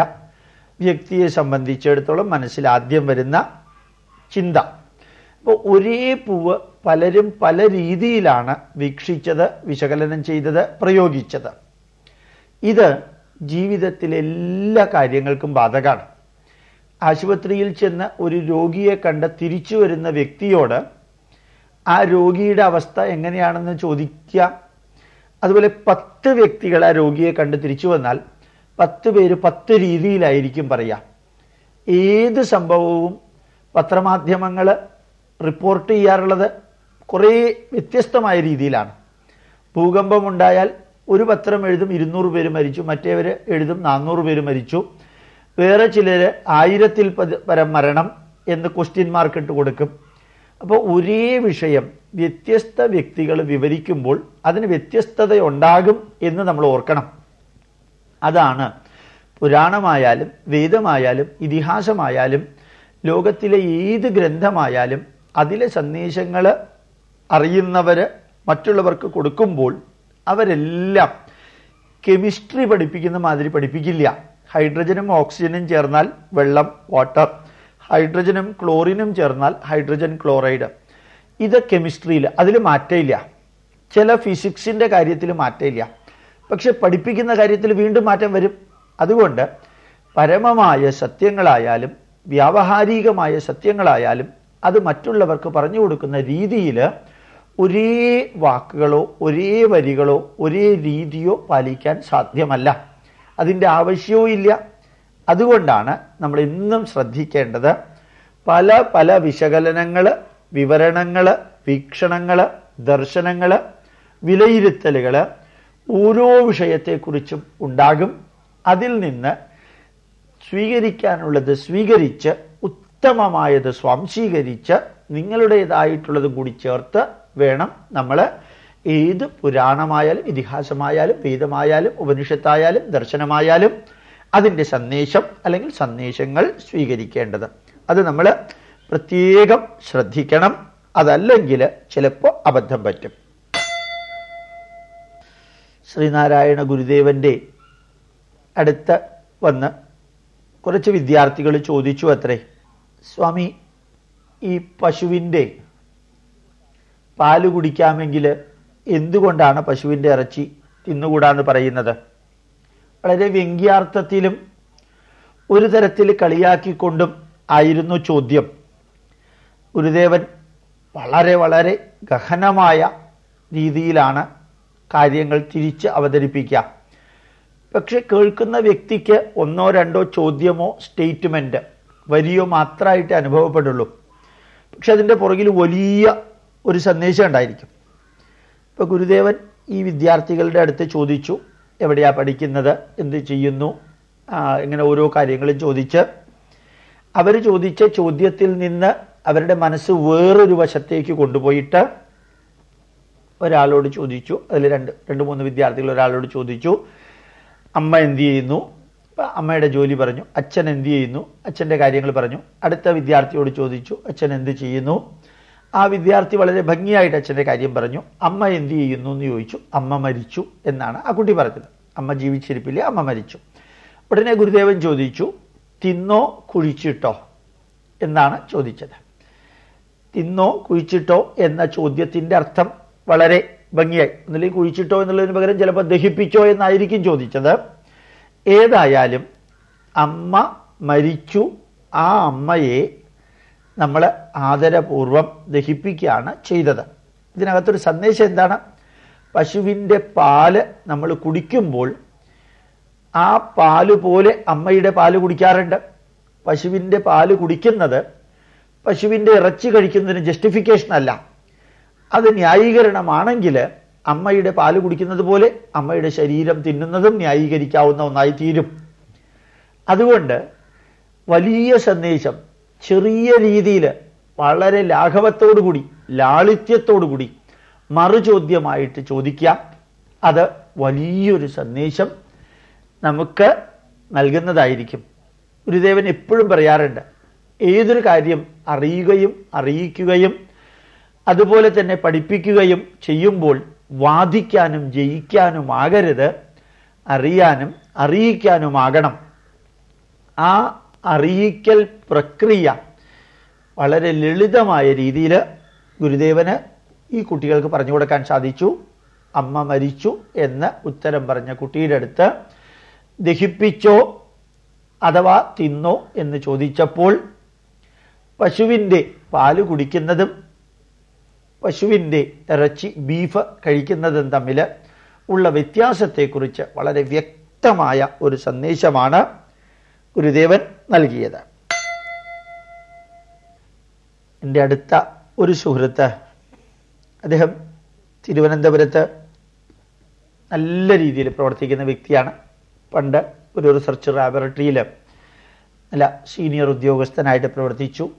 വ്യക്തിയെ സംബന്ധിച്ചിടത്തോളം മനസ്സിൽ ആദ്യം വരുന്ന ചിന്ത. അപ്പോൾ ഒരേ പൂവ് പലരും പല രീതിയിലാണ് വീക്ഷിച്ചത് വിശകലനം ചെയ്തത് പ്രയോഗിച്ചത്. ഇത് ജീവിതത്തിലെ എല്ലാ കാര്യങ്ങൾക്കും ബാധകമാണ്. ആശുപത്രിയിൽ ചെന്ന് ഒരു രോഗിയെ കണ്ട് തിരിച്ചു വരുന്ന വ്യക്തിയോട് ആ രോഗിയുടെ അവസ്ഥ എങ്ങനെയാണെന്ന് ചോദിക്കുക അതുപോലെ പത്ത് വ്യക്തികൾ ആ രോഗിയെ കണ്ട് തിരിച്ചു വന്നാൽ പത്ത് പേര് പത്ത് രീതിയിലായിരിക്കും പറയുക. ഏത് സംഭവവും പത്രമാധ്യമങ്ങൾ റിപ്പോർട്ട് ചെയ്യാറുള്ളത് കുറേ വ്യത്യസ്തമായ രീതിയിലാണ്. ഭൂകമ്പമുണ്ടായാൽ ഒരു പത്രം എഴുതും ഇരുന്നൂറ് പേര് മരിച്ചു മറ്റേവർ എഴുതും നാനൂറ് പേര് മരിച്ചു. വേറെ ചിലർ ആയിരത്തിൽ പരം മരണം എന്ന് ക്വസ്റ്റ്യൻ മാർക്ക് ഇട്ട് കൊടുക്കും. അപ്പോൾ ഒരേ വിഷയം വ്യത്യസ്ത വ്യക്തികൾ വിവരിക്കുമ്പോൾ അതിന് വ്യത്യസ്തതയുണ്ടാകും എന്ന് നമ്മൾ ഓർക്കണം. അതാണ് പുരാണമായാലും വേദമായാലും ഇതിഹാസമായാലും ലോകത്തിലെ ഏത് ഗ്രന്ഥമായാലും അതിലെ സന്ദേശങ്ങൾ അറിയുന്നവർ മറ്റുള്ളവർക്ക് കൊടുക്കുമ്പോൾ അവരെല്ലാം കെമിസ്ട്രി പഠിപ്പിക്കുന്ന മാതിരി പഠിപ്പിക്കില്ല. ഹൈഡ്രജനും ഓക്സിജനും ചേർന്നാൽ വെള്ളം വാട്ടർ ഹൈഡ്രജനും ക്ലോറിനും ചേർന്നാൽ ഹൈഡ്രജൻ ക്ലോറൈഡ്. ഇത് കെമിസ്ട്രിയിൽ അതിൽ മാറ്റമില്ല ചില ഫിസിക്സിന്റെ കാര്യത്തിൽ മാറ്റമില്ല പക്ഷെ പഠിപ്പിക്കുന്ന കാര്യത്തിൽ വീണ്ടും മാറ്റം വരും. അതുകൊണ്ട് പരമമായ സത്യങ്ങളായാലും വ്യാവഹാരികമായ സത്യങ്ങളായാലും അത് മറ്റുള്ളവർക്ക് പറഞ്ഞു കൊടുക്കുന്ന രീതിയിൽ ഒരേ വാക്കുകളോ ഒരേ വരികളോ ഒരേ രീതിയോ പാലിക്കാൻ സാധ്യമല്ല. അതിന്റെ ആവശ്യവും ഇല്ല. അതുകൊണ്ടാണ് നമ്മൾ ഇന്നും ശ്രദ്ധിക്കേണ്ടത് പല പല വിശകലനങ്ങൾ വിവരണങ്ങൾ വീക്ഷണങ്ങൾ ദർശനങ്ങൾ വിലയിരുത്തലുകൾ ഓരോ വിഷയത്തെക്കുറിച്ചും ഉണ്ടാകും. അതിൽ നിന്ന് സ്വീകരിക്കാനുള്ളത് സ്വീകരിച്ച് ഉത്തമമായത് സ്വാംശീകരിച്ച് നിങ്ങളുടേതായിട്ടുള്ളതും കൂടി ചേർത്ത് വേണം നമ്മൾ ഏത് പുരാണമായാലും ഇതിഹാസമായാലും വേദമായാലും ഉപനിഷത്തായാലും ദർശനമായാലും അതിന്റെ സന്ദേശം അല്ലെങ്കിൽ സന്ദേശങ്ങൾ സ്വീകരിക്കേണ്ടത്. അത് നമ്മൾ പ്രത്യേകം ശ്രദ്ധിക്കണം. അതല്ലെങ്കിൽ ചിലപ്പോൾ അബദ്ധം പറ്റും. ശ്രീനാരായണ ഗുരുദേവന്റെ അടുത്ത് വന്ന് കുറച്ച് വിദ്യാർത്ഥികൾ ചോദിച്ചു അത്രേ. സ്വാമി ഈ പശുവിന്റെ പാൽ കുടിക്കാമെങ്കിൽ എന്തുകൊണ്ടാണ് പശുവിന്റെ ഇറച്ചി തിന്നുകൂടാന്ന് പറയുന്നത്? വളരെ വ്യംഗ്യാർത്ഥത്തിലും ഒരു തരത്തിൽ കളിയാക്കിക്കൊണ്ടും ആയിരുന്നു ചോദ്യം. ഗുരുദേവൻ വളരെ വളരെ ഗഹനമായ രീതിയിലാണ് കാര്യങ്ങൾ തിരിച്ച് അവതരിപ്പിക്കുക. പക്ഷെ കേൾക്കുന്ന വ്യക്തിക്ക് ഒന്നോ രണ്ടോ ചോദ്യമോ സ്റ്റേറ്റ്മെന്റ് വരിയോ മാത്രമായിട്ട് അനുഭവപ്പെടുള്ളൂ. പക്ഷെ അതിന്റെ പുറകിൽ വലിയ ഒരു സന്ദേശം ഉണ്ടായിരിക്കും. ഇപ്പൊ ഗുരുദേവൻ ഈ വിദ്യാർത്ഥികളുടെ അടുത്ത് ചോദിച്ചു എവിടെയാ പഠിക്കുന്നത് എന്ത് ചെയ്യുന്നു ഇങ്ങനെ ഓരോ കാര്യങ്ങളും ചോദിച്ച്. അവർ ചോദിച്ച ചോദ്യത്തിൽ നിന്ന് അവരുടെ മനസ്സ് വേറൊരു വശത്തേക്ക് കൊണ്ടുപോയിട്ട് ഒരാളോട് ചോദിച്ചു. അതിൽ രണ്ട് രണ്ട് മൂന്ന് വിദ്യാർത്ഥികൾ ഒരാളോട് ചോദിച്ചു. അമ്മ എന്ത് ചെയ്യുന്നു? അമ്മയുടെ ജോലി പറഞ്ഞു. അച്ഛൻ എന്ത് ചെയ്യുന്നു? അച്ഛന്റെ കാര്യങ്ങൾ പറഞ്ഞു. അടുത്ത വിദ്യാർത്ഥിയോട് ചോദിച്ചു. അച്ഛൻ എന്ത് ചെയ്യുന്നു? ആ വിദ്യാർത്ഥി വളരെ ഭംഗിയായിട്ട് അച്ഛന്റെ കാര്യം പറഞ്ഞു. അമ്മ എന്ത് ചെയ്യുന്നു എന്ന് ചോദിച്ചു. അമ്മ മരിച്ചു എന്നാണ് ആ കുട്ടി പറഞ്ഞത്. അമ്മ ജീവിച്ചിരിപ്പില്ല അമ്മ മരിച്ചു. ഉടനെ ഗുരുദേവൻ ചോദിച്ചു തിന്നോ കുഴിച്ചിട്ടോ? എന്നാണ് ചോദിച്ചത്. തിന്നോ കുഴിച്ചിട്ടോ? എന്ന ചോദ്യത്തിന്റെ അർത്ഥം വളരെ ഭംഗിയായി. ഒന്നില്ലെങ്കിൽ കുഴിച്ചിട്ടോ എന്നുള്ളതിന് പകരം ചിലപ്പോൾ ദഹിപ്പിച്ചോ എന്നായിരിക്കും ചോദിച്ചത്. ഏതായാലും അമ്മ മരിച്ചു. ആ അമ്മയെ നമ്മൾ ആദരപൂർവം ദഹിപ്പിക്കുകയാണ് ചെയ്തത്. ഇതിനകത്തൊരു സന്ദേശം എന്താണ്? പശുവിന്റെ പാൽ നമ്മൾ കുടിക്കുമ്പോൾ ആ പാൽ പോലെ അമ്മയുടെ പാൽ കുടിക്കാറുണ്ട്. പശുവിന്റെ പാൽ കുടിക്കുന്നത് പശുവിന്റെ ഇറച്ചി കഴിക്കുന്നതിന് ജസ്റ്റിഫിക്കേഷൻ അല്ല. അത് ന്യായീകരണമാണെങ്കിൽ അമ്മയുടെ പാൽ കുടിക്കുന്നത് പോലെ അമ്മയുടെ ശരീരം തിന്നുന്നതും ന്യായീകരിക്കാവുന്ന ഒന്നായി തീരും അതുകൊണ്ട് വലിയ സന്ദേശം ചെറിയ രീതിയിൽ വളരെ ലാഘവത്തോടുകൂടി ലാളിത്യത്തോടുകൂടി മറുചോദ്യമായിട്ട് ചോദിക്കുക. അത് വലിയൊരു സന്ദേശം നമുക്ക് നൽകുന്നതായിരിക്കും. ഗുരുദേവൻ എപ്പോഴും പറയാറുണ്ട് ഏതൊരു കാര്യം അറിയുകയും അറിയിക്കുകയും അതുപോലെ തന്നെ പഠിപ്പിക്കുകയും ചെയ്യുമ്പോൾ വാദിക്കാനും ജയിക്കാനും ജയിക്കാനുമാകരുത് അറിയാനും അറിയിക്കാനുമാകണം. ആ അറിയിക്കൽ പ്രക്രിയ വളരെ ലളിതമായ രീതിയിൽ ഗുരുദേവന് ഈ കുട്ടികൾക്ക് പറഞ്ഞു കൊടുക്കാൻ സാധിച്ചു. അമ്മ മരിച്ചു എന്ന് ഉത്തരം പറഞ്ഞ കുട്ടിയുടെ അടുത്ത് ദഹിപ്പിച്ചോ അഥവാ തിന്നോ എന്ന് ചോദിച്ചപ്പോൾ പശുവിന്റെ പാൽ കുടിക്കുന്നതും പശുവിന്റെ ഇറച്ചി ബീഫ് കഴിക്കുന്നതും തമ്മിൽ ഉള്ള വ്യത്യാസത്തെക്കുറിച്ച് വളരെ വ്യക്തമായ ഒരു സന്ദേശമാണ്. ഗുരുദേവൻ നൽകിയത്. എന്റെ അടുത്ത ഒരു സുഹൃത്ത് അദ്ദേഹം തിരുവനന്തപുരത്ത് നല്ല രീതിയിൽ പ്രവർത്തിക്കുന്ന വ്യക്തിയാണ്. പണ്ട് ഒരു റിസർച്ച് ലാബറട്ടറിയിൽ നല്ല സീനിയർ ഉദ്യോഗസ്ഥനായിട്ട് പ്രവർത്തിച്ചു.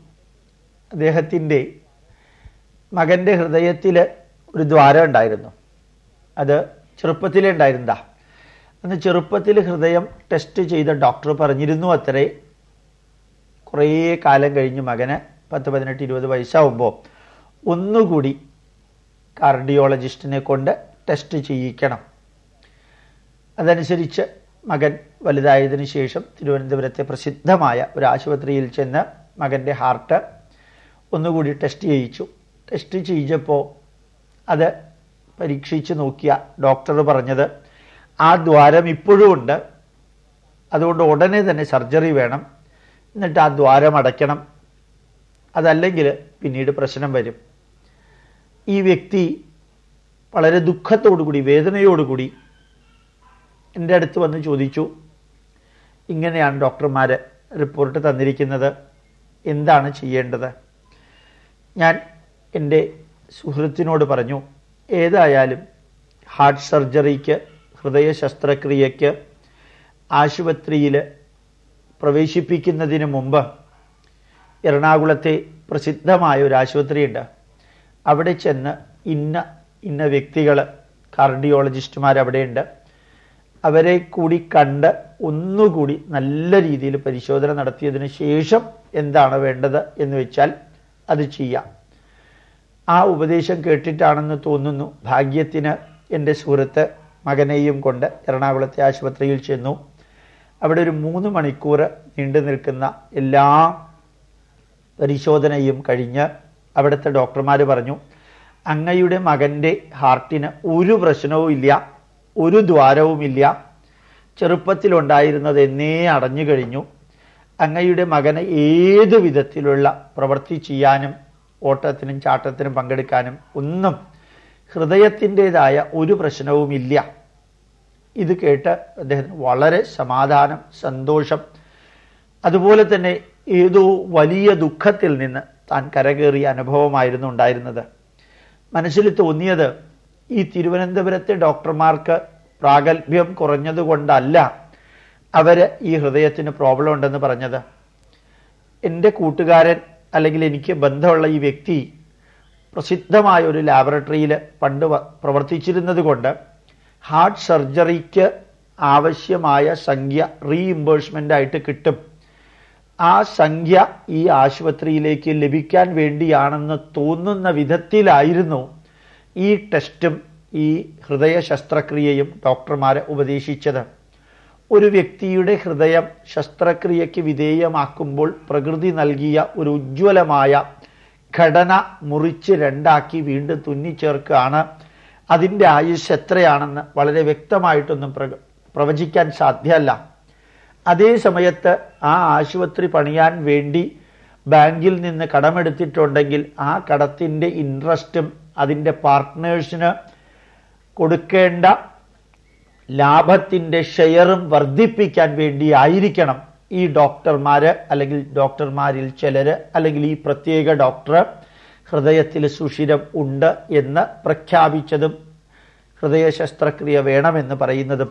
അദ്ദേഹത്തിന്റെ മകന്റെ ഹൃദയത്തിൽ ഒരു ദ്വാരം ഉണ്ടായിരുന്നു. അത് ചെറുപ്പത്തിലേ ഉണ്ടായിരുന്നതാ. അന്ന് ചെറുപ്പത്തിൽ ഹൃദയം ടെസ്റ്റ് ചെയ്ത ഡോക്ടർ പറഞ്ഞിരുന്നു അത്രേ. കുറേ കാലം കഴിഞ്ഞ് മകന് പത്ത് പതിനെട്ട് ഇരുപത് വയസ്സാവുമ്പോൾ ഒന്നുകൂടി കാർഡിയോളജിസ്റ്റിനെ കൊണ്ട് ടെസ്റ്റ് ചെയ്യിക്കണം. അതനുസരിച്ച് മകൻ വലുതായതിനു ശേഷം തിരുവനന്തപുരത്തെ പ്രസിദ്ധമായ ഒരു ആശുപത്രിയിൽ ചെന്ന് മകന്റെ ഹാർട്ട് ഒന്നുകൂടി ടെസ്റ്റ് ചെയ്യിച്ചു. ടെസ്റ്റ് ചെയ്യിച്ചപ്പോൾ അത് പരീക്ഷിച്ച് നോക്കിയ ഡോക്ടർ പറഞ്ഞത് ആ ദ്വാരം ഇപ്പോഴും ഉണ്ട്. അതുകൊണ്ട് ഉടനെ തന്നെ സർജറി വേണം. എന്നിട്ട് ആ ദ്വാരം അടയ്ക്കണം. അതല്ലെങ്കിൽ പിന്നീട് പ്രശ്നം വരും. ഈ വ്യക്തി വളരെ ദുഃഖത്തോടുകൂടി വേദനയോടുകൂടി എന്റെ അടുത്ത് വന്ന് ചോദിച്ചു ഇങ്ങനെയാണ് ഡോക്ടർമാർ റിപ്പോർട്ട് തന്നിരിക്കുന്നത്? എന്താണ് ചെയ്യേണ്ടത്? ഞാൻ എന്റെ സുഹൃത്തിനോട് പറഞ്ഞു ഏതായാലും ഹാർട്ട് സർജറിക്ക് ഹൃദയ ശസ്ത്രക്രിയയ്ക്ക് ആശുപത്രിയിൽ പ്രവേശിപ്പിക്കുന്നതിന് മുമ്പ് എറണാകുളത്തെ പ്രസിദ്ധമായ ഒരു ആശുപത്രിയുണ്ട് അവിടെ ചെന്ന് ഇന്ന ഇന്ന വ്യക്തികൾ കാർഡിയോളജിസ്റ്റുമാർ അവിടെയുണ്ട് അവരെ കൂടി കണ്ട് ഒന്നുകൂടി നല്ല രീതിയിൽ പരിശോധന നടത്തിയതിന് ശേഷം എന്താണ് വേണ്ടത് എന്ന് വെച്ചാൽ അത് ചെയ്യാം. ആ ഉപദേശം കേട്ടിട്ടാണെന്ന് തോന്നുന്നു. ഭാഗ്യത്തിന് എന്റെ സുഹൃത്ത് മകനെയും കൊണ്ട് എറണാകുളത്തെ ആശുപത്രിയിൽ ചെന്നു. അവിടെ ഒരു മൂന്ന് മണിക്കൂർ നീണ്ടു നിൽക്കുന്ന എല്ലാ പരിശോധനയും കഴിഞ്ഞ് അവിടുത്തെ ഡോക്ടർമാർ പറഞ്ഞു അങ്ങയുടെ മകന്റെ ഹാർട്ടിന് ഒരു പ്രശ്നവും ഇല്ല ഒരു ദ്വാരവുമില്ല ചെറുപ്പത്തിലുണ്ടായിരുന്നത് എന്നേ അടഞ്ഞു കഴിഞ്ഞു. അങ്ങയുടെ മകന് ഏതു വിധത്തിലുള്ള പ്രവൃത്തി ചെയ്യാനും ഓട്ടത്തിനും ചാട്ടത്തിനും പങ്കെടുക്കാനും ഒന്നും ഹൃദയത്തിന്റെതായ ഒരു പ്രശ്നവുമില്ല. ഇത് കേട്ട് അദ്ദേഹത്തിന് വളരെ സമാധാനം സന്തോഷം. അതുപോലെ തന്നെ ഏതോ വലിയ ദുഃഖത്തിൽ നിന്ന് താൻ കരകേറിയ അനുഭവമായിരുന്നു ഉണ്ടായിരുന്നത്. മനസ്സിൽ തോന്നിയത് ഈ തിരുവനന്തപുരത്തെ ഡോക്ടർമാർക്ക് പ്രാഗൽഭ്യം കുറഞ്ഞതുകൊണ്ടല്ല അവർ ഈ ഹൃദയത്തിന് പ്രോബ്ലം ഉണ്ടെന്ന് പറഞ്ഞത്. എന്റെ കൂട്ടുകാരൻ അല്ലെങ്കിൽ എനിക്ക് ബന്ധമുള്ള ഈ വ്യക്തി പ്രസിദ്ധമായ ഒരു ലാബറട്ടറിയിൽ പണ്ട് പ്രവർത്തിച്ചിരുന്നത് കൊണ്ട് ഹാർട്ട് സർജറിക്ക് ആവശ്യമായ സംഖ്യ റീഇംബേഴ്സ്മെന്റ് ആയിട്ട് കിട്ടും. ആ സംഖ്യ ഈ ആശുപത്രിയിലേക്ക് ലഭിക്കാൻ വേണ്ടിയാണെന്ന് തോന്നുന്ന വിധത്തിലായിരുന്നു ഈ ടെസ്റ്റും ഈ ഹൃദയ ശസ്ത്രക്രിയയും ഡോക്ടർമാരെ ഉപദേശിച്ചത്. ഒരു വ്യക്തിയുടെ ഹൃദയം ശസ്ത്രക്രിയയ്ക്ക് വിധേയമാക്കുമ്പോൾ പ്രകൃതി നൽകിയ ഒരു ഉജ്ജ്വലമായ ഘടന മുറിച്ച് രണ്ടാക്കി വീണ്ടും തുന്നിച്ചേർക്കുകയാണ്. അതിന്റെ ആയുഷ് എത്രയാണെന്ന് വളരെ വ്യക്തമായിട്ടൊന്നും പ്രവചിക്കാൻ സാധ്യമല്ല. അതേ സമയത്ത് ആ ആശുപത്രി പണിയാൻ വേണ്ടി ബാങ്കിൽ നിന്ന് കടമെടുത്തിട്ടുണ്ടെങ്കിൽ ആ കടത്തിന്റെ ഇൻട്രസ്റ്റും അതിന്റെ പാർട്ട്നേഴ്സിന് കൊടുക്കേണ്ട ലാഭത്തിന്റെ ഷെയറും വർദ്ധിപ്പിക്കാൻ വേണ്ടി ആയിരിക്കണം ഈ ഡോക്ടർമാര് അല്ലെങ്കിൽ ഡോക്ടർമാരിൽ ചിലര് അല്ലെങ്കിൽ ഈ പ്രത്യേക ഡോക്ടർ ഹൃദയത്തിൽ സുഷിരം ഉണ്ട് എന്ന് പ്രഖ്യാപിച്ചതും ഹൃദയ ശസ്ത്രക്രിയ വേണമെന്ന് പറയുന്നതും